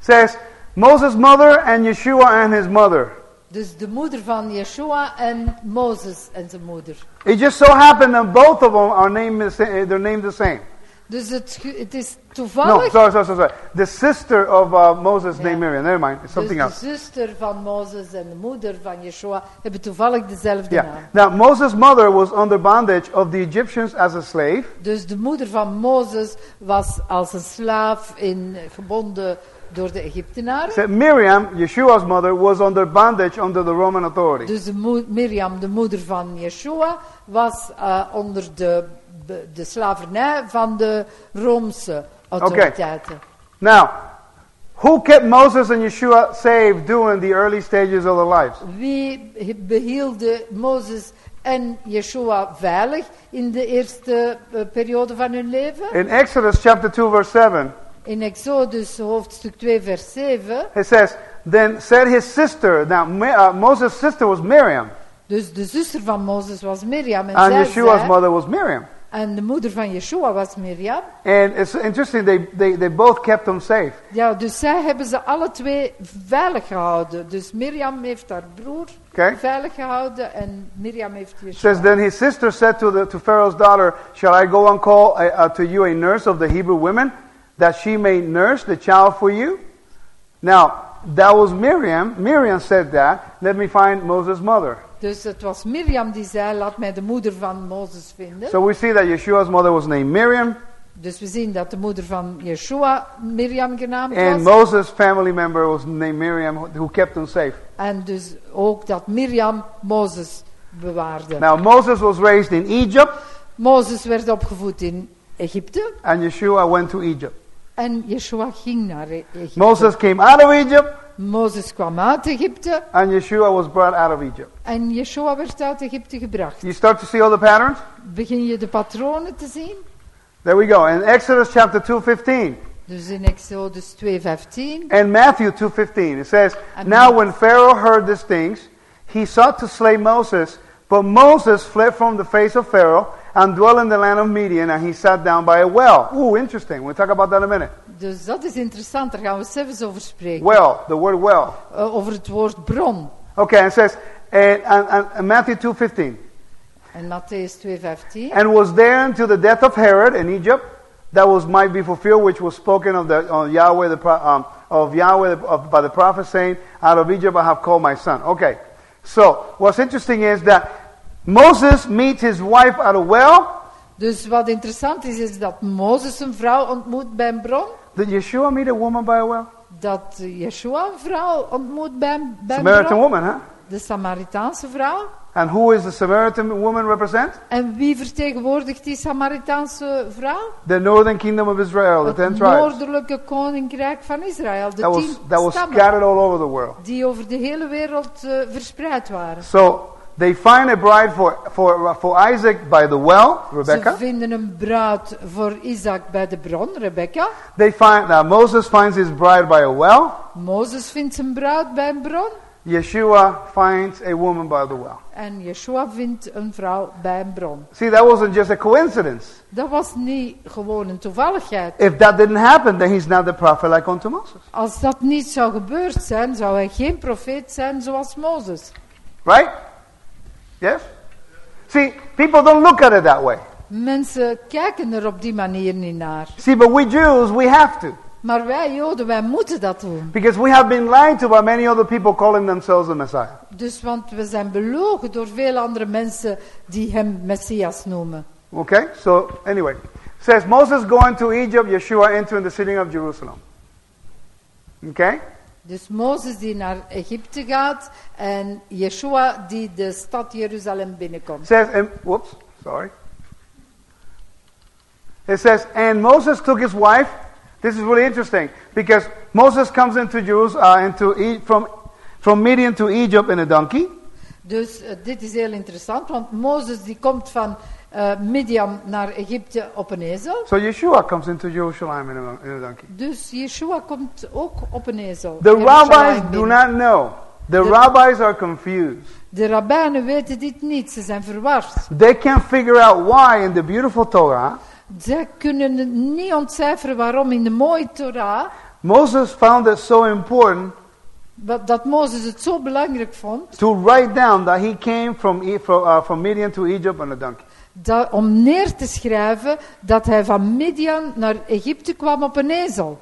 Says Moses' mother and Yeshua and his mother. Dus de moeder van Yeshua en Mozes en zijn moeder. It just so happened that both of them are named same, they're named the same. Dus het, is No, toevallig. sorry, sorry, sorry, sorry. The sister of uh, Moses Yeah. named Miriam. Never mind. It's dus something de else. zuster van Mozes en de moeder van Yeshua hebben toevallig dezelfde Yeah. naam. Now Moses' mother was under bondage of the Egyptians as a slave, Dus de moeder van Mozes was als een slaaf in, gebonden door de Egyptenaren. Miriam, Yeshua's mother, was under bondage under the Roman authority. Dus de Miriam, de moeder van Yeshua, was eh, onder de, de, slavernij van de Roomse autoriteiten. Now, who kept Moses and Yeshua safe during the early stages of their lives? Wie behielden Mozes en Yeshua veilig in de eerste eh, periode van hun leven? In Exodus chapter 2 verse 7, In Exodus hoofdstuk 2 vers 7. it says, Then said his sister, now uh, Moses' sister was Miriam, Dus de zuster van Mozes was Miriam en, and Yeshua's zei- mother was Miriam. En de moeder van Yeshua was Miriam. And it's interesting, they, they, they both kept them safe. Ja, dus zij hebben ze alle twee veilig gehouden. Dus Miriam heeft haar broer Okay? veilig gehouden en Miriam heeft Yeshua. says, Then his sister said to, the, to Pharaoh's daughter, Shall I go and call uh, uh, to you a nurse of the Hebrew women, that she may nurse the child for you? Now, that was Miriam. Miriam said that. Let me find Moses' mother. Dus het was Miriam die zei, laat mij de moeder van Mozes vinden. So we see that Yeshua's mother was named Miriam, Dus we zien dat de moeder van Yeshua Miriam genaamd and was. Moses' family member was named Miriam, who- kept them safe. En dus ook dat Miriam Mozes bewaarde. Now, Moses was raised in Egypt, Mozes werd opgevoed in Egypte. and Yeshua went to Egypt. En Yeshua ging naar E- Egypte. Moses came out of Egypt, Mozes kwam uit Egypte. and Yeshua was brought out of Egypt. En Yeshua werd uit Egypte gebracht. You start to see all the patterns? Begin je de patronen te zien? There we go. In Exodus chapter 2:15 Dus in Exodus 2:15. and Matthew 2:15 it says, And "Now when Pharaoh heard these things, he sought to slay Moses, but Moses fled from the face of Pharaoh and dwell in the land of Midian, and he sat down by a well." Ooh, interesting. We'll talk about that in a minute. Dus dat is interessant, daar gaan we zelfs over spreken. Well, the word well. Eh, over het woord bron. Okay, and it says, and, and, and, and Matthew 2.15, En Matthäus 2:15. and was there until the death of Herod in Egypt, that was might be fulfilled, which was spoken of the of Yahweh, the um, of Yahweh of, by the prophet, saying, "Out of Egypt I have called my son." Okay, so what's interesting is that Moses meets his wife at a well. Dus wat interessant is, is dat Mozes een vrouw ontmoet bij een bron. Did Yeshua meet a woman by a well? Dat Yeshua een vrouw ontmoet bij, een- bij een Samaritan bron. woman, huh? De Samaritaanse vrouw. And who is the Samaritan woman represent? En wie vertegenwoordigt die Samaritaanse vrouw? The northern kingdom of Israel, the ten Het tribes. noordelijke koninkrijk van Israël. De That was tien that was scattered all over the world. die over de hele wereld eh, verspreid waren. So They find a bride for, for, for Isaac by the well, Ze Rebecca. vinden een bruid voor Isaac bij de bron, Rebecca. They find, now Moses finds his bride by a well. Mozes vindt zijn bruid bij een bron. Yeshua finds a woman by the well. En Yeshua vindt een vrouw bij een bron. See, that wasn't just a coincidence. Dat was niet gewoon een toevalligheid. If that didn't happen, then he's not the prophet like unto Moses. Als dat niet zou gebeurd zijn, zou hij geen profeet zijn zoals Mozes. Right? Yes? See, people don't look at it that way. Mensen kijken er op die manier niet naar. See, but we Jews, we have to. Maar wij Joden, wij moeten dat doen. Because we have been lied to by many other people calling themselves the Messiah. Dus want we zijn belogen door veel andere mensen die hem Messias noemen. Okay? So, anyway. Says Moses going to Egypt, Yeshua entering the city of Jerusalem. Okay? Dus Mozes die naar Egypte gaat en Yeshua die de stad Jeruzalem binnenkomt. says, and, whoops, sorry. It says, and Moses took his wife. This is really interesting because Moses comes into Jerusalem, uh, into e- from from Midian to Egypt in a donkey. Dus eh, dit is heel interessant, want Mozes die komt van eh, Midian naar Egypte op een ezel. So Yeshua comes into Jerusalem in a, in a donkey. Dus Yeshua komt ook op een ezel. The rabbis do not know. The The- rabbis are confused. De rabbijnen weten dit niet, ze zijn verward. They can't figure out why in the beautiful Torah Zij kunnen niet ontcijferen waarom in de mooie Torah, Moses found it so important dat Mozes het zo belangrijk vond, to write down that he came from E- from, uh, from Midian to Egypt on a donkey. Dat, om neer te schrijven dat hij van Midian naar Egypte kwam op een ezel.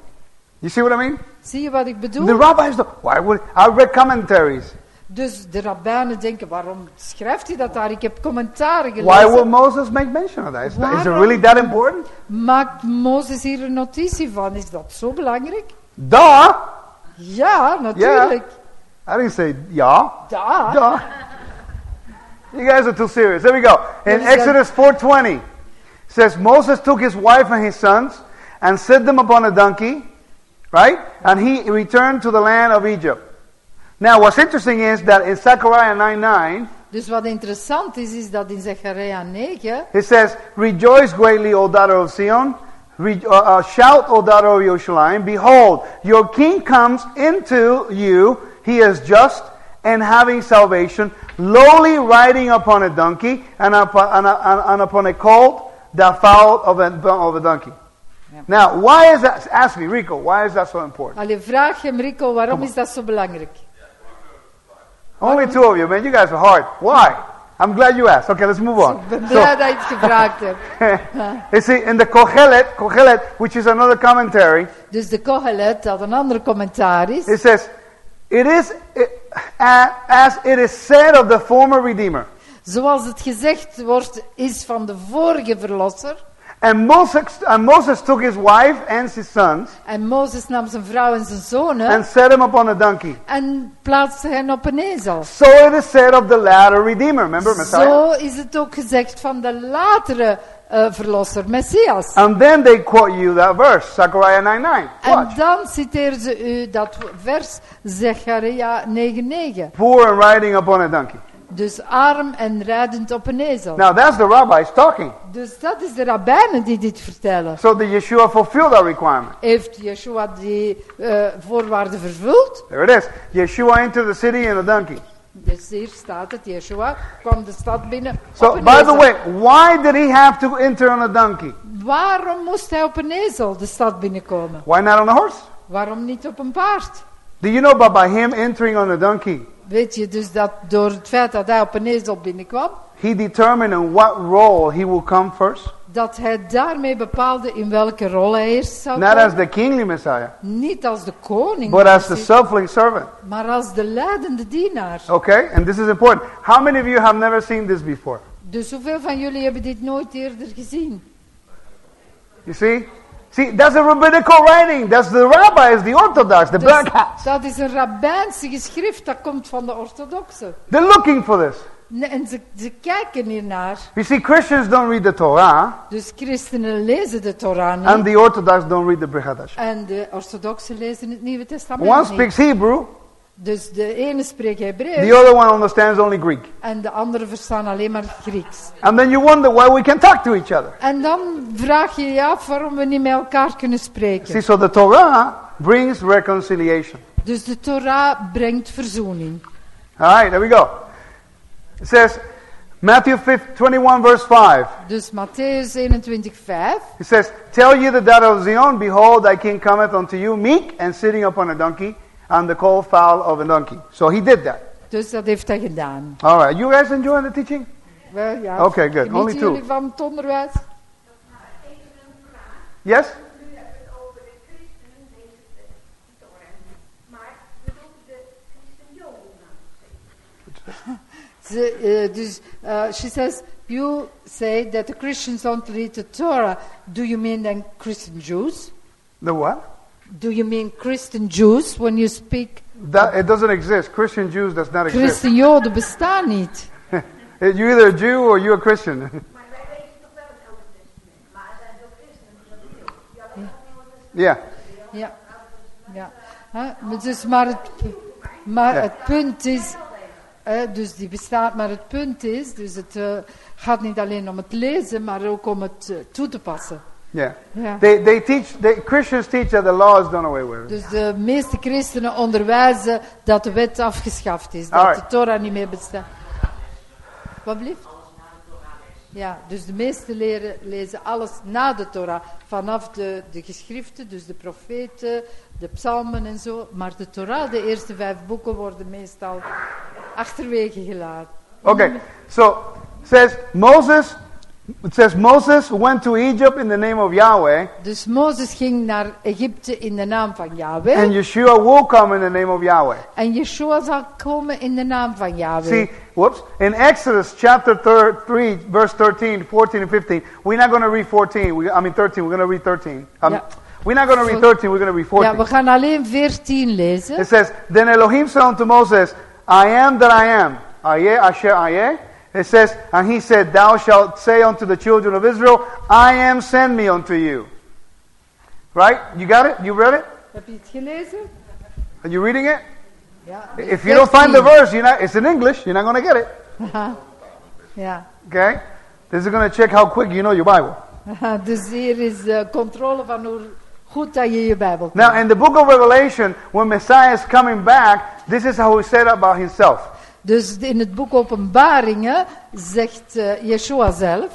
You see what I mean? Zie je wat ik bedoel? The rabbis, don't- why would I read commentaries? Dus de rabbijnen denken, waarom schrijft hij dat daar? Ik heb commentaren Why would gelezen. Moses make mention of that? Is, that- is it really that important? Maakt Mozes hier een notitie van? Is dat zo belangrijk? Duh! Ja, natuurlijk. I didn't say yeah. Ja. Duh. You guys are too serious. There we go. In What is that? Exodus 4:20 says Moses took his wife and his sons and set them upon a donkey, right? And he returned to the land of Egypt. Now, what's interesting is that in Zechariah 9:9 Dus wat interessant is, is dat in Zechariah 9, It says, Rejoice greatly, O daughter of Zion. Re- uh, uh, shout, O daughter of Yerushalayim. Behold, your king comes into you. He is just and having salvation, lowly riding upon a donkey and upon, and, and, upon a colt, the fowl of a, of a donkey. Now, why is that? Ask me, Rico, why is that so important? Allee, vraag hem Rico, waarom is dat zo belangrijk? Only two of you, man. You guys are hard. Why? I'm glad you asked. Okay, let's move on. So- blij dat je het you see, in the Kohelet, Kohelet, which is another commentary, Dus de Kohelet, dat een ander commentaar it says, "It is as it is said of the former Redeemer." Zoals het gezegd wordt, is van de vorige verlosser. And Moses, and Moses took his wife and his sons En Mozes nam zijn vrouw en zijn zonen and set him upon a donkey. en plaatste hen op een ezel. So it is said of the latter Redeemer. Remember Messiah? Zo is het ook gezegd van de latere eh, verlosser, Messias. And then they quote you that verse, Zechariah 9:9. En dan citeren ze u dat vers Zechariah 9:9. Poor and riding upon a donkey. Dus arm en rijdend op een ezel. Now that's the rabbis talking. Dus dat is de rabbijnen die dit vertellen. So the Yeshua fulfilled that requirement. Heeft Yeshua die eh, voorwaarden vervuld? There it is. Yeshua entered the city in a donkey. Dus hier staat het, Yeshua kwam de stad binnen So, by the way, why did he have to enter on a donkey? Waarom moest hij op een ezel de stad binnenkomen? Why not on a horse? Waarom niet op een paard? Do you know, by him entering on a donkey, Weet je dus dat door het feit dat hij op een ezel binnenkwam, he determined in what role he will come first? Dat hij daarmee bepaalde in welke rol hij eerst zou Not as the kingly Messiah, Niet als de koning, but as the suffering servant. maar als de leidende dienaar. Okay? And this is important. How many of you have never seen this before? Dus hoeveel van jullie hebben dit nooit eerder gezien? You see? See, that's a rabbinical writing. That's the rabbis, the orthodox, the Dus black hats. dat is een rabbijnse geschrift, dat komt van de orthodoxen. They're looking for this. En ze, ze kijken hiernaar. You see, Christians don't read the Torah, Dus christenen lezen de Torah niet. and the Orthodox don't read the Brit Hadash. En de orthodoxen lezen het Nieuwe Testament One niet. speaks Hebrew, Dus de ene spreekt the Hebreeuws other one understands only Greek. en de andere verstaan alleen maar Grieks. And then you wonder why we can talk to each other. En dan vraag je je af waarom we niet met elkaar kunnen See, spreken. so the Torah brings reconciliation. Dus de Torah brengt verzoening. All right, there we go. It says, Matthew 5, 21, verse 5. Dus Matthäus 21, 5. It says, Tell ye the daughter of Zion, behold, thy king cometh unto you, meek and sitting upon a donkey, and the cold fowl of a donkey. So he did that. Dus dat heeft hij gedaan. All right, you guys enjoying the teaching? Wel, ja. Okay, good. Only two. jullie van het onderwijs? Yes? Ze, uh, dus, uh, she says, you say that the Christians don't read the Torah. Do you mean then Christian Jews? The what? Do you mean Christian Jews when you speak? That, it doesn't exist. Christian Jews does not exist. Christen Joden bestaan niet. You're either a Jew or you're a Christian. Maar wij lezen toch wel het Oude Testament. Maar zijn veel christenen die dat niet doen. Die alleen het Nieuwe Testament. yeah. Ja. ja. Dus, maar het, maar het punt is, dus die bestaat, maar het punt is, dus het eh, gaat niet alleen om het lezen, maar ook om het eh, toe te passen. Yeah. Ja. They, they teach, they, Christians teach that the law is done away with. Dus de meeste christenen onderwijzen dat de wet afgeschaft is, dat de Torah niet meer bestaat. Wat blieft? Ja, dus de meesten leren, lezen alles na de Torah, vanaf de, de geschriften, dus de profeten, de psalmen en zo. Maar de Torah, de eerste vijf boeken, worden meestal achterwege gelaten. So it says Moses. It says Moses went to Egypt in the name of Yahweh, Dus Mozes ging naar Egypte in de naam van Yahweh. and Yeshua will come in the name of Yahweh. En Yeshua zal komen in de naam van Yahweh. See, whoops. In Exodus chapter 3, verse 13, 14, and 15, we're not going to read 14. We, I mean 13. We're going to read 13. Um, Yeah. We're not going to read 13. We're going to read 14. Ja, we gaan alleen 14 lezen. It says, Then Elohim said unto Moses, I am that I am. Aye, Asher, aye. It says, And he said, Thou shalt say unto the children of Israel, I am, send me unto you. Right? You got it? You read it? Heb je het gelezen? Are you reading it? Ja. If you don't find the verse, you're not, it's in English, you're not going to get it. yeah. Okay? This is going to check how quick you know your Bible. Dus hier is de controle van hoe goed dat je je Bijbel Now, in the book of Revelation, when Messiah is coming back, this is how he said about himself. Dus in het boek Openbaringen zegt eh, Yeshua zelf,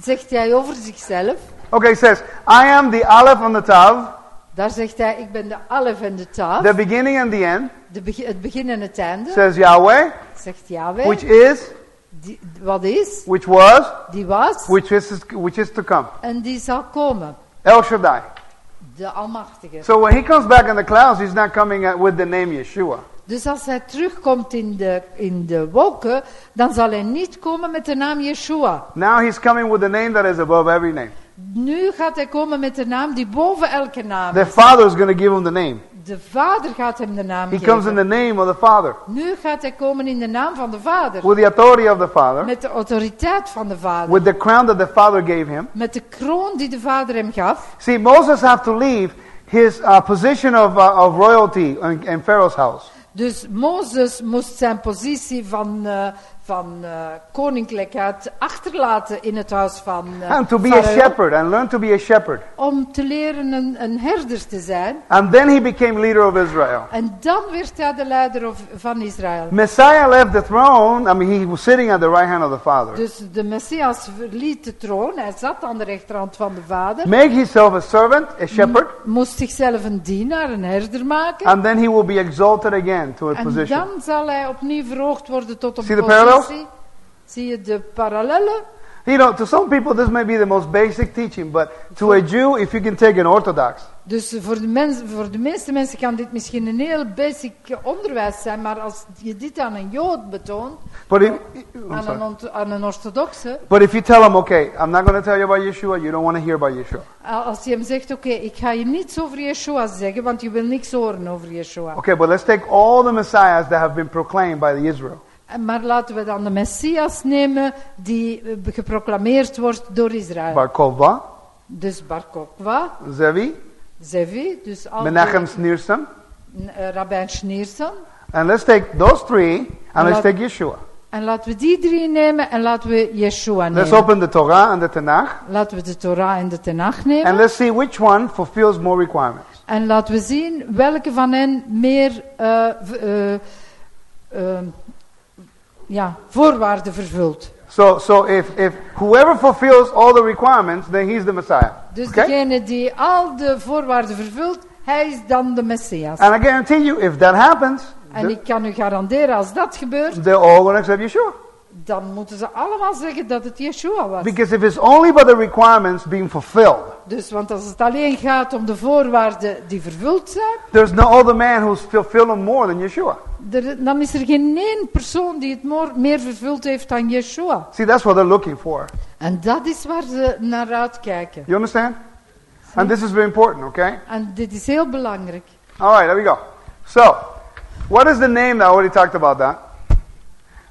zegt hij over zichzelf, Okay, says, I am the Aleph and the Tav, daar zegt hij, ik ben de Alef en de Tav, the beginning and the end, de begi- het begin en het einde, says Yahweh, zegt Yahweh, which is, die, wat is, which was, die was. Which is, which is to come. en die zal komen, El Shaddai. de Almachtige. So when he comes back in the clouds, he's not coming uh, with the name Yeshua. Dus als hij terugkomt in de, in de wolken, dan zal hij niet komen met de naam Yeshua. Now he's coming with the name that is above every name. Nu gaat hij komen met de naam die boven elke naam The. Father is going to give him the name. De vader gaat hem de naam He geven. comes in the name of the Father, Nu gaat hij komen in de naam van de vader. with the authority of the Father, Met de autoriteit van de vader. with the crown that the Father gave him. Met de kroon die de vader hem gaf. See, Moses had to leave his uh, position of, uh, of royalty in, in Pharaoh's house. Dus Mozes moest zijn positie van, eh, van eh, koninklijkheid achterlaten in het huis van eh, And to be a Farao. shepherd and learn to be a shepherd. Om te leren een, een herder te zijn. And then he became leader of Israel. En dan werd hij de leider of- van Israël. Messiah left the throne. I mean, he was sitting at the right hand of the Father. Dus de Messias verliet de troon. Hij zat aan de rechterhand van de vader. Make himself a servant, a shepherd, Moest zichzelf een dienaar, een herder maken. and then he will be exalted again to a En position. dan zal hij opnieuw verhoogd worden tot een See positie. Zie je de parallellen? You know, to some people, this may be the most basic teaching, but to a Jew, if you can take an Orthodox, Dus voor de, mensen, voor de meeste mensen kan dit misschien een heel basic onderwijs zijn, maar als je dit aan een Jood betoont, but if, I'm aan een, aan een orthodoxe, but if you tell them, okay, I'm not going to tell you about Yeshua, you don't want to hear about Yeshua. als je hem zegt, oké, ik ga je niets over Yeshua zeggen, want je wil niks horen over Yeshua. Okay, but let's take all the messiahs that have been proclaimed by the Israel. Maar laten we dan de Messias nemen die eh, geproclameerd wordt door Israël. Bar dus Bar Kokhba, Zevi, Zevi, dus al Menachem Sneersam, uh, Rabijn Schneerson. And let's take those three and let's take Yeshua. En laten we die drie nemen en laten we Yeshua Let's nemen. open the Torah and the Tanakh Laten we de Torah en de and nemen. let's see which one fulfills more requirements. En laten we zien welke van hen meer eh, v- eh, eh, ja, voorwaarden vervult. So, so if, if whoever fulfills all the requirements, then he's the Messiah. Dus Okay? degene die al de voorwaarden vervult, hij is dan de Messias. And I guarantee you, if that happens, En ik kan u garanderen, als dat gebeurt, they're all to accept Yeshua. Dan moeten ze allemaal zeggen dat het Yeshua was. Because if it's only by the requirements being fulfilled, Dus, want als het alleen gaat om de voorwaarden die vervuld zijn, there's no other man who's fulfilled them more than Yeshua. er- dan is er geen één persoon die het moor- meer vervuld heeft dan Yeshua. See, that's what they're looking for. En dat is waar ze naar uitkijken. You understand? And this is very important, okay? En dit is heel belangrijk. All right, there we go. So, what is the name now? I already talked about that.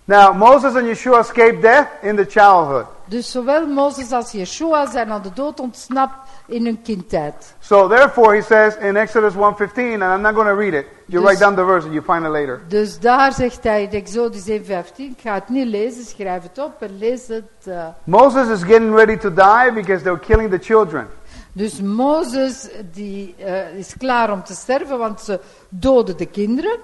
Now, Moses and Yeshua escaped death in the childhood. Dus zowel Mozes als Yeshua zijn aan de dood ontsnapt in hun kindtijd. So, therefore, he says in Exodus 1.15, and I'm not going to read it. You Dus- write down the verse and you find it later. Dus daar zegt hij in Exodus 1:15, ik ga het niet lezen, schrijf het op en lees het. eh. Moses is getting ready to die because they were killing the children. Dus Mozes die, eh, is klaar om te sterven, want ze doden de kinderen.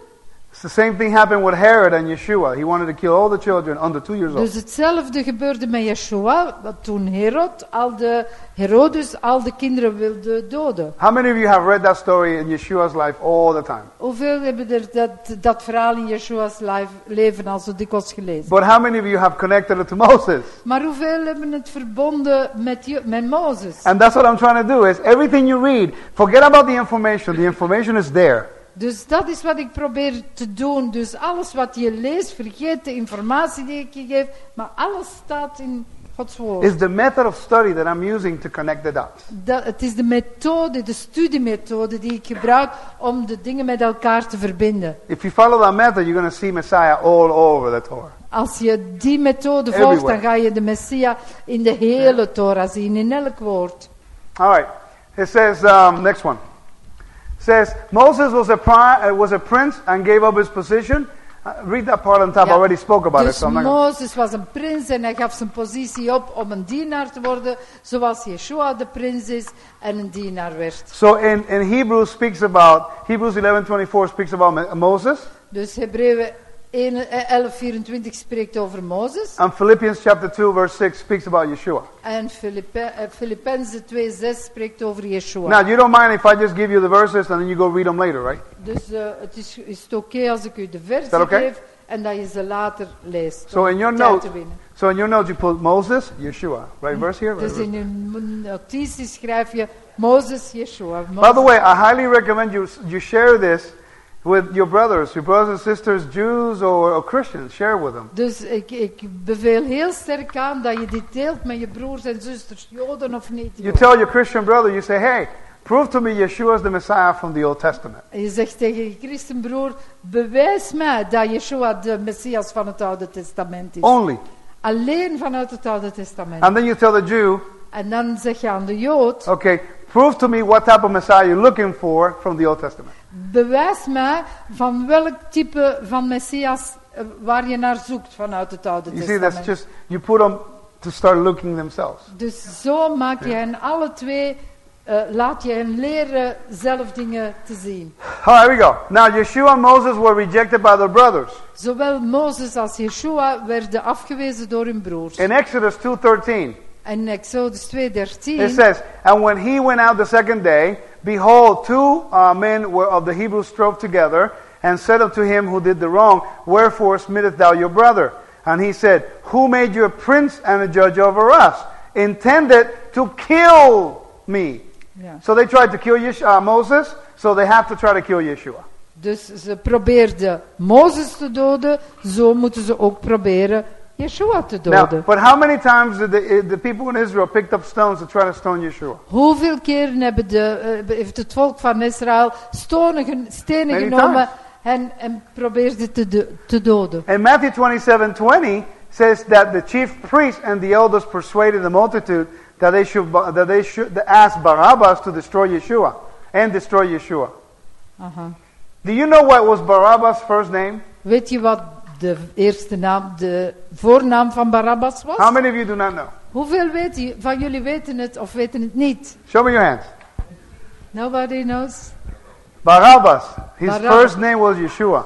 It's the same thing happened with Herod and Yeshua. He wanted to kill all the children under two years old. Dus hetzelfde gebeurde met Yeshua, toen Herod al de, Herodes al de kinderen wilde doden. How many of you have read that story in Yeshua's life all the time? Hoeveel hebben er dat, dat verhaal in Yeshua's life- leven al zo dikwijls gelezen? But how many of you have connected it to Moses? Maar hoeveel hebben het verbonden met, Je- met Mozes? And that's what I'm trying to do is everything you read, forget about the information. The information is there. Dus dat is wat ik probeer te doen. Dus alles wat je leest, vergeet de informatie die ik je geef, maar alles staat in Gods woord. It's the method of study that I'm using to connect the dots. Dat, het is de methode, de studiemethode die ik gebruik om de dingen met elkaar te verbinden. If you follow that method, you're going to see Messiah all over the Torah. Als je die methode volgt, Everywhere. dan ga je de Messia in de hele Torah zien, in elk woord. All right. It says, um, next one. It says, Moses was a, pri- uh, was a prince and gave up his position. Uh, read that part on top. I Ja. already spoke about it. Dus So not gonna- Mozes was een prins en hij gaf zijn positie op om een dienaar te worden, zoals Yeshua de prins is en een dienaar werd. so in, in Hebrews speaks about, Hebrews 11.24 speaks about Mo- Moses. Dus Hebreeën 11:24 spreekt over Mozes And Philippians chapter 2 verse 6 speaks about Yeshua. en eh, Filippenzen 2:6 spreekt over Yeshua. Now, you don't mind if I just give you the verses and then you go read them later, right? Dus eh, het is, is oké als ik u de okay? geef en dat je ze later leest. So in your notes, so in your notes you put Moses, Yeshua, right verse here. Right Dus in je notitie schrijf je Mozes, Yeshua. By the way, I highly recommend you you share this with your brothers, your brothers and sisters, Jews or, or Christians. Share with them. Dus ik, ik beveel heel sterk aan dat je dit deelt met je broers en zusters, Joden of niet. You tell your Christian brother, you say, hey, prove to me Yeshua is the Messiah from the Old Testament. En je zegt tegen je christenbroer, bewijs mij dat Yeshua de Messias van het Oude Testament is. Only. Alleen vanuit het Oude Testament. And then you tell the Jew, En dan zeg je aan de Jood, okay, prove to me what type of Messiah you're looking for from the Old Testament. bewijs mij van welk type van Messias eh, waar je naar zoekt vanuit het Oude You see, Testament. that's just, you put them to start looking themselves. Dus zo maak je hen alle twee, eh, laat je hen leren zelf dingen te zien. All right, here we go. Now, Yeshua and Moses were rejected by their brothers. Zowel Mozes als Yeshua werden afgewezen door hun broers. In Exodus 2.13, En Exodus 2:13 it says, And when he went out the second day, behold, two uh, men were of the Hebrews strove together, and said unto him who did the wrong, Wherefore smittest thou your brother? And he said, Who made you a prince and a judge over us? Intended to kill me. Ja. So they tried to kill Yesh- uh, Moses, so they have to try to kill Yeshua. Dus ze probeerden Mozes te doden, zo moeten ze ook proberen Yeshua te Now, but how many times did the, the people in Israel picked up stones to try to stone Yeshua? Hoeveel keren hebben de, eh, heeft het volk van Israël stonen, stenen Many genomen times. en, en probeerde te, do- te doden? And Matthew 27 20 says that the chief priests and the elders persuaded the multitude that they should, that they should ask Barabbas to destroy Yeshua and destroy Yeshua. Aha. Do you know what was Barabbas' first name? Weet je wat de eerste naam, de voornaam van Barabbas was? How many of you do not know? Hoeveel weet je, van jullie weten het of weten het niet? Show me your hands. Nobody knows. Barabbas. His Barabbas. first name was Yeshua.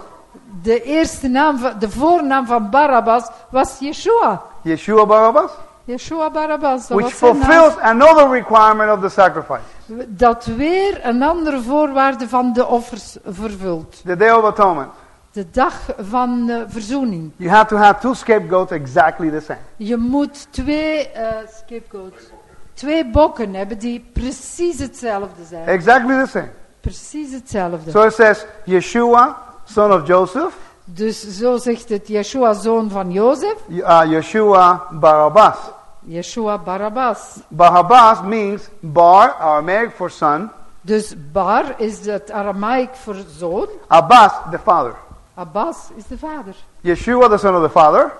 De eerste naam, van, de voornaam van Barabbas was Yeshua. Yeshua Barabbas, Yeshua Barabbas. Which fulfills another requirement of the sacrifice. dat weer een andere voorwaarde van de offers vervult. The Day of Atonement. De dag van verzoening. You have to have two scapegoats exactly the same. Je moet twee eh, scapegoats, twee bokken hebben die precies hetzelfde zijn. Exactly the same. Precies hetzelfde. So it says Yeshua, son of Joseph, Dus zo zegt het Yeshua, zoon van Jozef, uh, Yeshua Barabbas. Yeshua Barabbas. Barabbas means bar, Aramaic for son, Dus Bar is het Aramaik voor zoon, Abbas, the father. Abbas is de vader. Yeshua, the son of the father,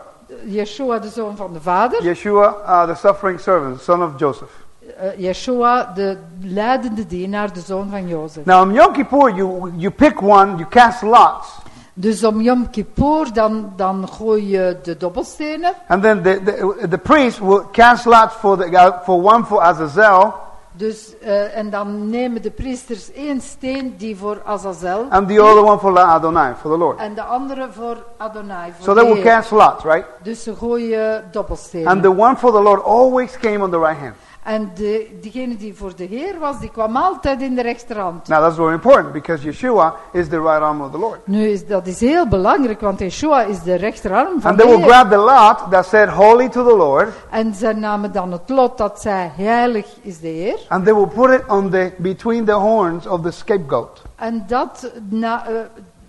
Yeshua de zoon van de vader, Yeshua, uh, the suffering servant, son of Joseph. Eh, Yeshua de leidende dienaar, de zoon van Jozef. Now, in Yom Kippur, you, you pick one, you cast lots, Dus om Yom Kippur, dan, dan gooi je de dobbelstenen. and then the, the, the priest will cast lots for, the, uh, for one for Azazel, Dus, eh, en dan nemen de priesters één steen die voor Azazel and the other one for Adonai, for the Lord. en de andere voor Adonai. Voor So de they will cast lots, right? Dus ze gooien dobbelstenen. And the one for the Lord always came on the right hand. En de, diegene die voor de Heer was, die kwam altijd in de rechterhand. Now that's very important because Yeshua is the right arm of the Lord. Nu, is, dat is heel belangrijk, want Yeshua is de rechterarm van And de they will Heer. grab the lot that said holy to the Lord, En zij namen dan het lot dat zij heilig is de Heer. and they will put it on the between the horns of the scapegoat. En dat na, eh,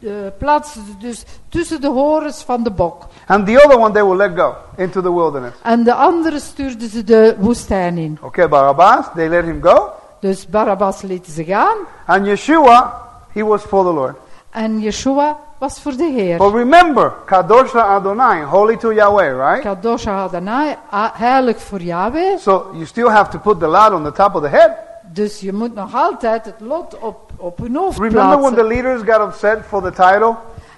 eh, plaatsten ze dus tussen de horens van de bok. And the other one they will let go into the wilderness. En de andere stuurden ze de woestijn in. Okay, Barabbas, they let him go. Dus Barabbas lieten ze gaan. And Yeshua, he was for the Lord. En Yeshua was voor de Heer. But remember, Kadosh Adonai, holy to Yahweh, right? Kadosh Adonai, heilig voor Yahweh. So you still have to put the lot on the top of the head. Dus je moet nog altijd het lot op, op hun hoofd Remember when the plaatsen. leaders got upset for the title?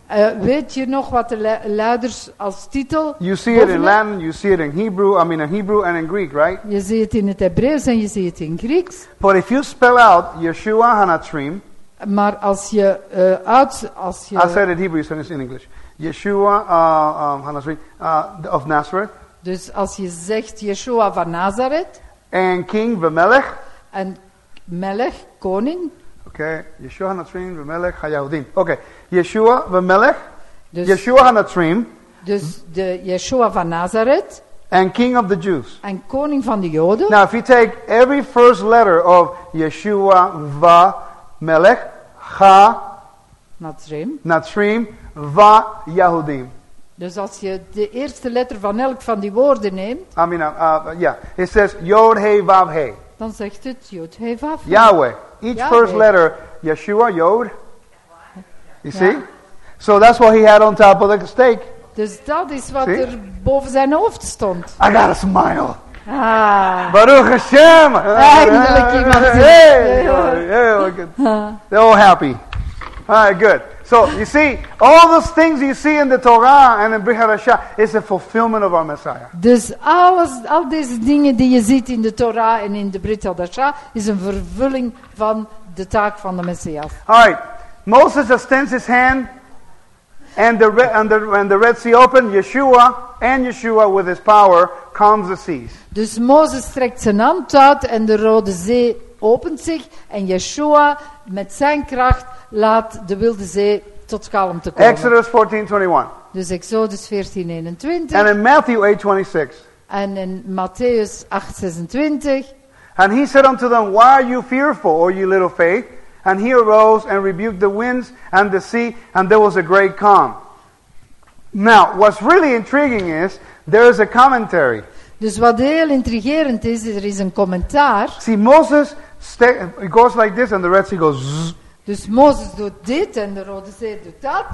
Eh, weet je nog wat de le- leiders als titel... You see it in Latin, you see it in Hebrew, I mean in Hebrew and in Greek, right? Je ziet het in het Hebreeuws en je ziet het in Grieks. But if you spell out Yeshua Hanatrim, Maar als je eh, uit... Als je, I said it in Hebrew, you said it in English. Yeshua uh, um, Hanatrim uh, of Nazareth, dus als je zegt Yeshua van Nazareth and King Vimelech, en Melech, koning. Okay, Yeshua Hanatrim, Vimelech, Hayahudim. Okay, Yeshua Vimelech, Dus, Yeshua Hanatrim, dus de Yeshua van Nazareth and King of the Jews. en koning van de Joden. Now, if you take every first letter of Yeshua Va Melech, Ha Nazrim. Natrim, Va Yahudim. Dus als je de eerste letter van elk van die woorden neemt, I mean, uh, uh, yeah, it says Yod He Vav He. Dan zegt het Yod He Vav. He. Yahweh. Each Yahweh. first letter, Yeshua, Yod. You see? So that's what he had on top of the steak. Dus dat is wat er boven zijn hoofd stond. I got a smile. Ah. Baruch Hashem. Eindelijk iemand die- Hey, yeah, look at- They're all happy. All right, good. So you see, all those things you see in the Torah and in Brit is a fulfillment of our Messiah. Dus alles, al deze dingen die je ziet in de Torah en in de Brit Hadashah is een vervulling van de taak van de Messias. All right. Moses extends his hand, and the, and, the, and the Red Sea opened. Yeshua and Yeshua, with his power, calms the seas. Dus Mozes strekt zijn hand uit en de Rode Zee opent zich. En Yeshua met zijn kracht laat de Wilde Zee tot kalmte komen. Exodus 14:21. Dus Exodus 14, 21. And in Matthew 8:26. En in Matthäus 8, 26. And he said unto them, Why are you fearful, O you little faith? And he arose and rebuked the winds and the sea, and there was a great calm. Now, what's really intriguing is there is a commentary. Dus wat heel intrigerend is, er is een commentaar. See, Moses it goes like this, and the Red Sea goes, zzz, Dus Mozes doet dit en de Rode Zee doet dat.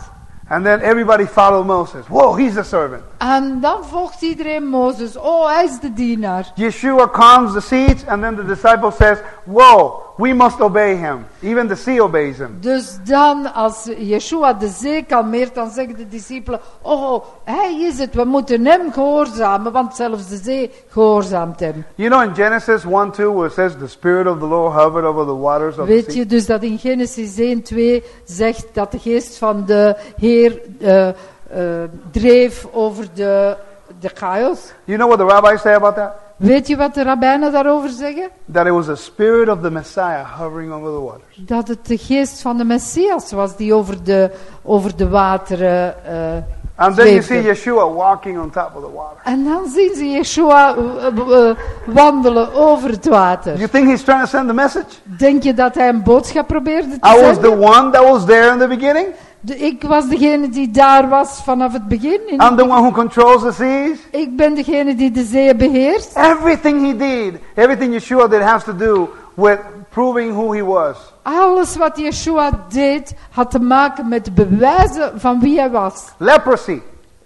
and then everybody followed Moses. Whoa, he's the servant. En dan volgt iedereen Mozes. Oh, hij is de dienaar. Yeshua calms the seas, and then the disciple says, Whoa, we must obey him. Even the sea obeys him. Dus dan, als Yeshua de zee kalmeert, dan zeggen de discipelen: Oh, hij is het, we moeten hem gehoorzamen, want zelfs de zee gehoorzaamt hem. You know in Genesis 1 2, where it says, The Spirit of the Lord hovered over the waters of the Weet sea? je dus dat in Genesis 1, 2 zegt dat de geest van de Heer eh, eh, dreef over de, de chaos? You know what the rabbis say about that? Weet je wat de rabbijnen daarover zeggen? That it was the Spirit of the Messiah hovering over the waters. Dat het de geest van de Messias was die over de, over de wateren eh And then you see Yeshua walking on top of the water. En dan zien ze Yeshua eh, eh, wandelen over het water. You think he's trying to send the message? Denk je dat hij een boodschap probeerde te I was the zenden? one that was there in the beginning. De- ik was degene die daar was vanaf het begin. In- I'm the one who controls the seas. ik ben degene die de zee beheerst. Everything he did, everything Yeshua did has to do with proving who he was. Alles wat Yeshua deed had te maken met bewijzen van wie hij was. Leprosy.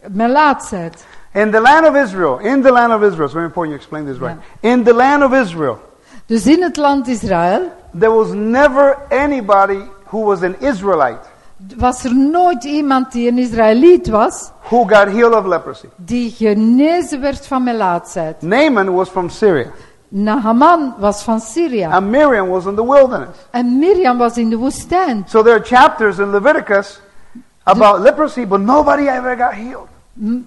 Melaatsheid. In the land of Israel, in the land of Israel, it's very important you explain this right. In the land of Israel, Dus in het land Israël there was never anybody who was an Israelite was er nooit iemand die een Israëliet was, who got healed of leprosy. die genezen werd van melaatsheid. Naaman was from Syria, Nahaman was van Syrië. and Miriam was in the wilderness. En Mirjam was in de woestijn. So there are chapters in Leviticus about leprosy, but nobody ever got healed.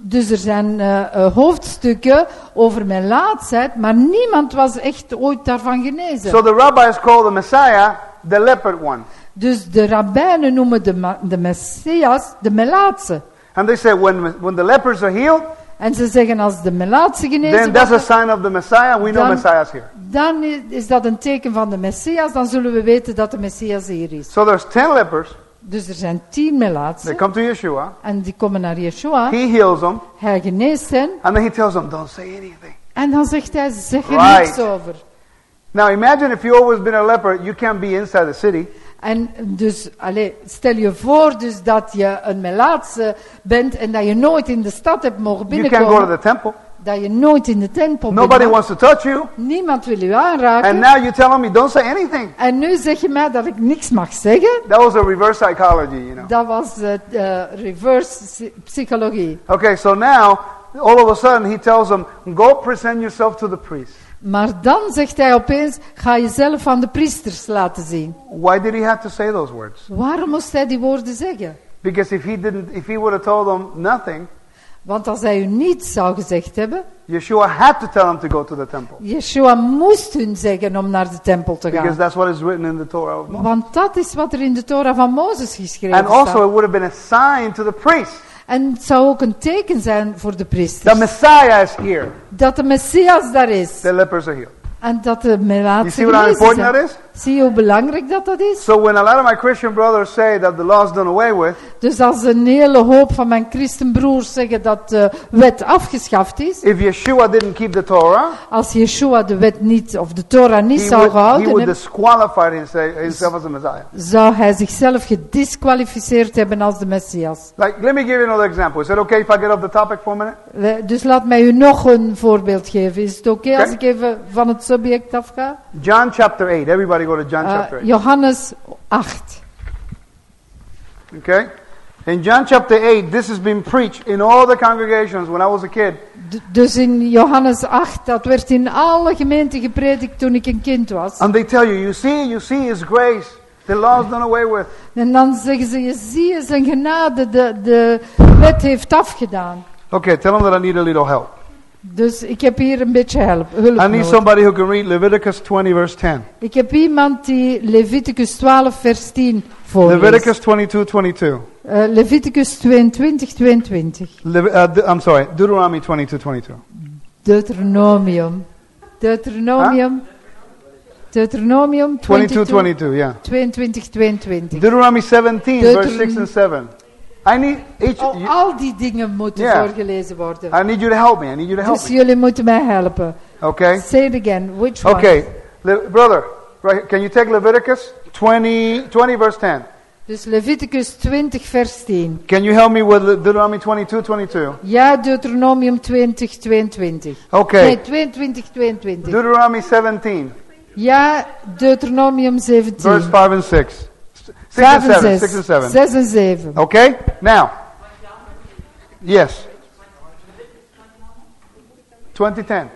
Dus er zijn eh, hoofdstukken over melaatsheid, maar niemand was echt ooit daarvan genezen. So the rabbis call the Messiah the leopard one. Dus de rabbijnen noemen de, de Messias de melaatse. And they say when, when the lepers are healed, En ze zeggen als de melaatse then genezen that's a sign of the Messiah. We know Dan- Messiah's here. dan is dat een teken van de Messias. Dan zullen we weten dat de Messias hier is. So there's 10 lepers. Dus er zijn tien They melaatsen. come to Yeshua. En die komen naar Yeshua. He heals them. Hij geneest hen. And then he tells them, don't say anything. En dan zegt hij, zeg er Right. niks over. Now imagine if you always been a leper, you can't be inside the city. En dus, allez, stel je voor dus dat je een melaatse bent en dat je nooit in de stad hebt mogen You can't go to binnenkomen. the temple. Dat je nooit in de tempel Nobody bent. wants to touch you. Niemand wil u aanraken. And now you're telling me, don't say anything. En nu zeg je mij dat ik niks mag zeggen. That was a reverse psychology, you know. Dat was eh, reverse psy- psychologie. Okay, so now, all of a sudden, he tells them, go present yourself to the priest. Maar dan zegt hij opeens, ga jezelf aan de priesters laten zien. Why did he have to say those words? Waarom moest hij die woorden zeggen? Because if he didn't, if he would have told them nothing, Want als hij u niets zou gezegd hebben, Yeshua had to tell them to go to the temple. Yeshua moest hun zeggen om naar de tempel te Because gaan. that's what is written in the Torah of Moses. Want dat is wat er in de Torah van Mozes geschreven And also, staat. it would have been a sign to the priest. En het zou ook een teken zijn voor de The priesters. Messiah is here. Dat de Messias daar is. The lepers are healed. En dat de You melaatse see what how important that is? Zie je hoe belangrijk dat dat is? So when a lot of my Christian brothers say that the law is done away with, Dus als een hele hoop van mijn christenbroers zeggen dat de wet afgeschaft is, if Yeshua didn't keep the Torah, als Yeshua de wet niet of de Torah niet zou would, he would hebben, disqualify himself, himself as a Messiah. zou hij zichzelf gedisqualificeerd hebben als de Messias. Like, let me give you another example. Is it okay if I get off the topic for a minute? Dus laat mij u nog een voorbeeld geven. Is het oké als ik even van het subject afga? John chapter 8. Everybody go to John Uh, chapter 8. Johannes 8. Okay? In John chapter 8, this has been preached in all the congregations when I was a kid. Dus in Johannes 8, dat werd in alle gemeenten gepredikt toen ik een kind was. And they tell you, you see, you see His grace. The law is done away with. En dan zeggen ze, je ziet zijn genade, de, de wet heeft afgedaan. Okay, tell them that I need a little help. Dus ik heb hier een beetje help, hulp I need nodig. somebody who can read Leviticus 20, verse 10. Ik heb iemand die Leviticus 12 vers 10 voorleest. Leviticus 22, 22. Eh, Leviticus 22, 22. Levi- uh, I'm sorry, Deuteronomy 22, 22. Deuteronomium. Deuteronomium. Deuteronomium 22, 22, 22, yeah. 22, 22. Deuteronomy 17, Deuteron- verse 6 and 7. I need each. Al, you- al die dingen moeten Ja. voorgelezen worden. I need you to help me. I need you to help Dus me. jullie moeten mij helpen. Okay. Say it again. Which one? Okay, Le- brother, right? Can you take Leviticus 20, 20, verse 10? Dus Leviticus 20 vers 10. Can you help me with Deuteronomy 22, 22? Ja, Deuteronomium 20, 22. Okay. Nee, 22, 22. Deuteronomy 17. Ja, Deuteronomium 17. Verse 5 and 6. 6 Vijf and 7. zes. 6 and 7. Zes en zeven. Okay? Now. Yes. 2010.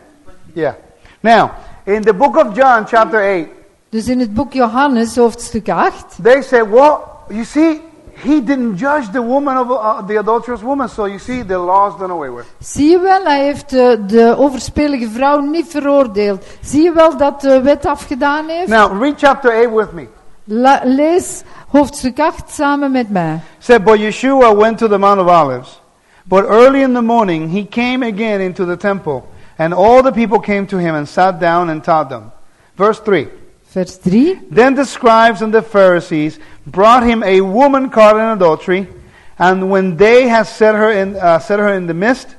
Yeah. Now, in the book of John, chapter 8, Dus in het boek Johannes, hoofdstuk 8, they say, well, you see, he didn't judge the woman of uh, the adulterous woman, so you see, the law is done away with. zie je wel, hij heeft de, de overspelige vrouw niet veroordeeld. Zie je wel dat de wet afgedaan heeft? Now, read chapter 8 with me. La- lees hoofdstuk 8 samen met mij. Said, But Yeshua went to the Mount of Olives. But early in the morning he came again into the temple, and all the people came to him and sat down and taught them. Verse 3. Vers 3. Then the scribes and the Pharisees brought him a woman caught in adultery, and when they had set her in, uh, set her in the midst,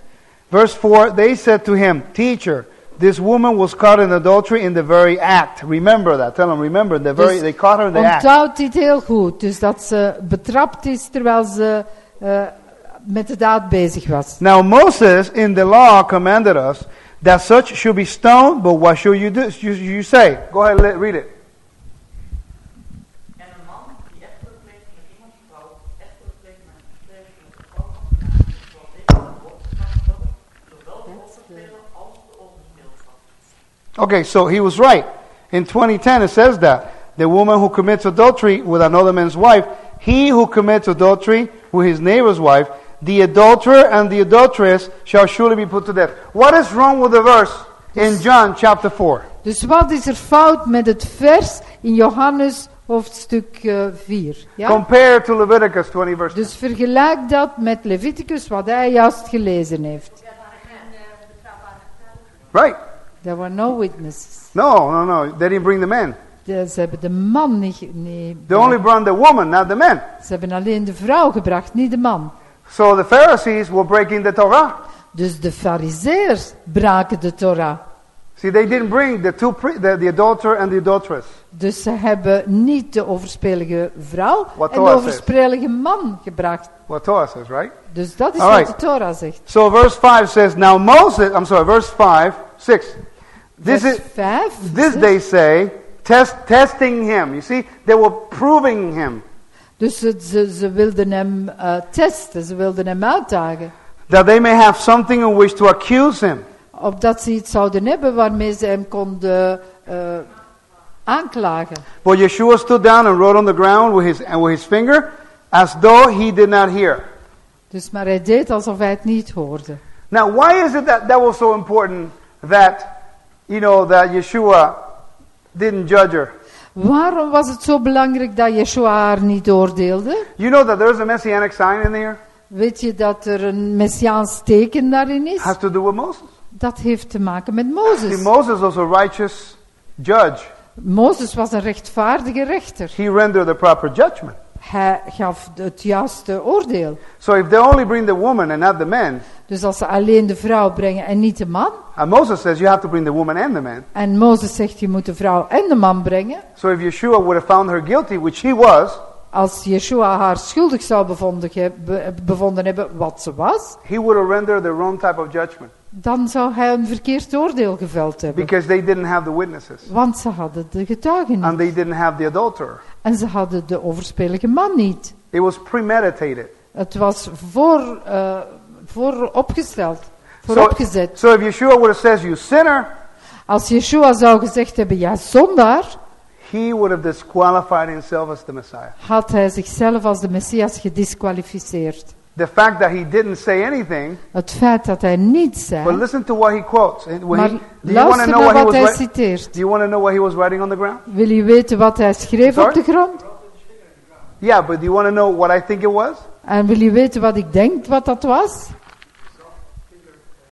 verse 4, they said to him, Teacher, this woman was caught in adultery in the very act. Remember that. Tell them, remember, the very, Dus they caught her in the act. Onthoud dit heel goed. Dus dat ze betrapt is terwijl ze eh, met de daad bezig was. Now Moses in the law commanded us that such should be stoned, but what should you do? You, you say, go ahead, let, read it. En een man die echtelijk pleegt met iemands vrouw, echtelijk pleegt met een pleegt met de vrouw van elkaar, zoals deze dan wordt gestraft worden, zowel de opgespeelde als de overspeelde zal. Okay, so he was right. In 2010 it says that the woman who commits adultery with another man's wife, he who commits adultery with his neighbor's wife, the adulterer and the adulteress shall surely be put to death. What is wrong with the verse in John chapter 4? Dus wat is er fout met het vers in Johannes hoofdstuk eh, 4? Ja? Compared to Leviticus 20 verse 10. Dus vergelijk dat met Leviticus, wat hij juist gelezen heeft. Right. There were no witnesses. No, no, no. They didn't bring the man. De- ze hebben de man niet... niet They only brought the woman, not the man. Ze hebben alleen de vrouw gebracht, niet de man. So the Pharisees were breaking the Torah. Dus de fariseërs braken de Torah. See, they didn't bring the two the, the adulterer and the adulteress. Dus ze hebben niet de overspelige vrouw Wat en de overspelige man gebracht. What Torah says, right? Dus dat is Alright. wat de Torah zegt. So verse 5 says, Now Moses, I'm sorry, verse 5, 6. This is, 5. this they say, test, testing him. You see, they were proving him. Dus ze, ze, ze wilden hem eh, testen, ze wilden hem uitdagen. That they may have something in which to accuse him. Opdat ze iets zouden hebben waarmee ze hem konden eh, aanklagen. But Yeshua stood down and wrote on the ground with his, and with his finger, as though he did not hear. Dus maar hij deed alsof hij het niet hoorde. Now, why is it that that was so important that, you know, that Yeshua didn't judge her? Waarom was het zo belangrijk dat Yeshua haar niet oordeelde? You know that there's a messianic sign in there? Weet je dat er een messiaans teken daarin is? Has to do with Moses. Dat heeft te maken met See, Mozes. Moses was a righteous judge. Mozes was een rechtvaardige rechter. He rendered the proper judgment. Hij gaf het juiste oordeel. So if they only bring the woman and not the man, Dus als ze alleen de vrouw brengen en niet de man. and Moses says you have to bring the woman and the man. En Mozes zegt je moet de vrouw en de man brengen. So if Yeshua would have found her guilty, which he was, Als Yeshua haar schuldig zou bevonden, bevonden hebben wat ze was. he would have rendered the wrong type of judgment Dan zou hij een verkeerd oordeel geveld hebben. because they didn't have the witnesses Want ze hadden de getuigen and niet. they didn't have the adulterer. En ze hadden de overspelige man niet. It was premeditated. Het was voor, eh, voor opgesteld. Voor So, opgezet. so if Yeshua would have said, you sinner, Als Yeshua zou gezegd hebben, ja zondaar, he would have disqualified himself as the Messiah. had hij zichzelf als de Messias gedisqualificeerd. The fact that he didn't say anything, Het feit dat hij niet but zei, listen to what he quotes. When maar he, do you want to luister know naar what was hij citeert. Do you want to know what he was writing on the ground? Wil u weten wat hij schreef Sorry? op de grond? Yeah, but do you want to know what I think it was? En wil u weten wat ik denk wat dat was?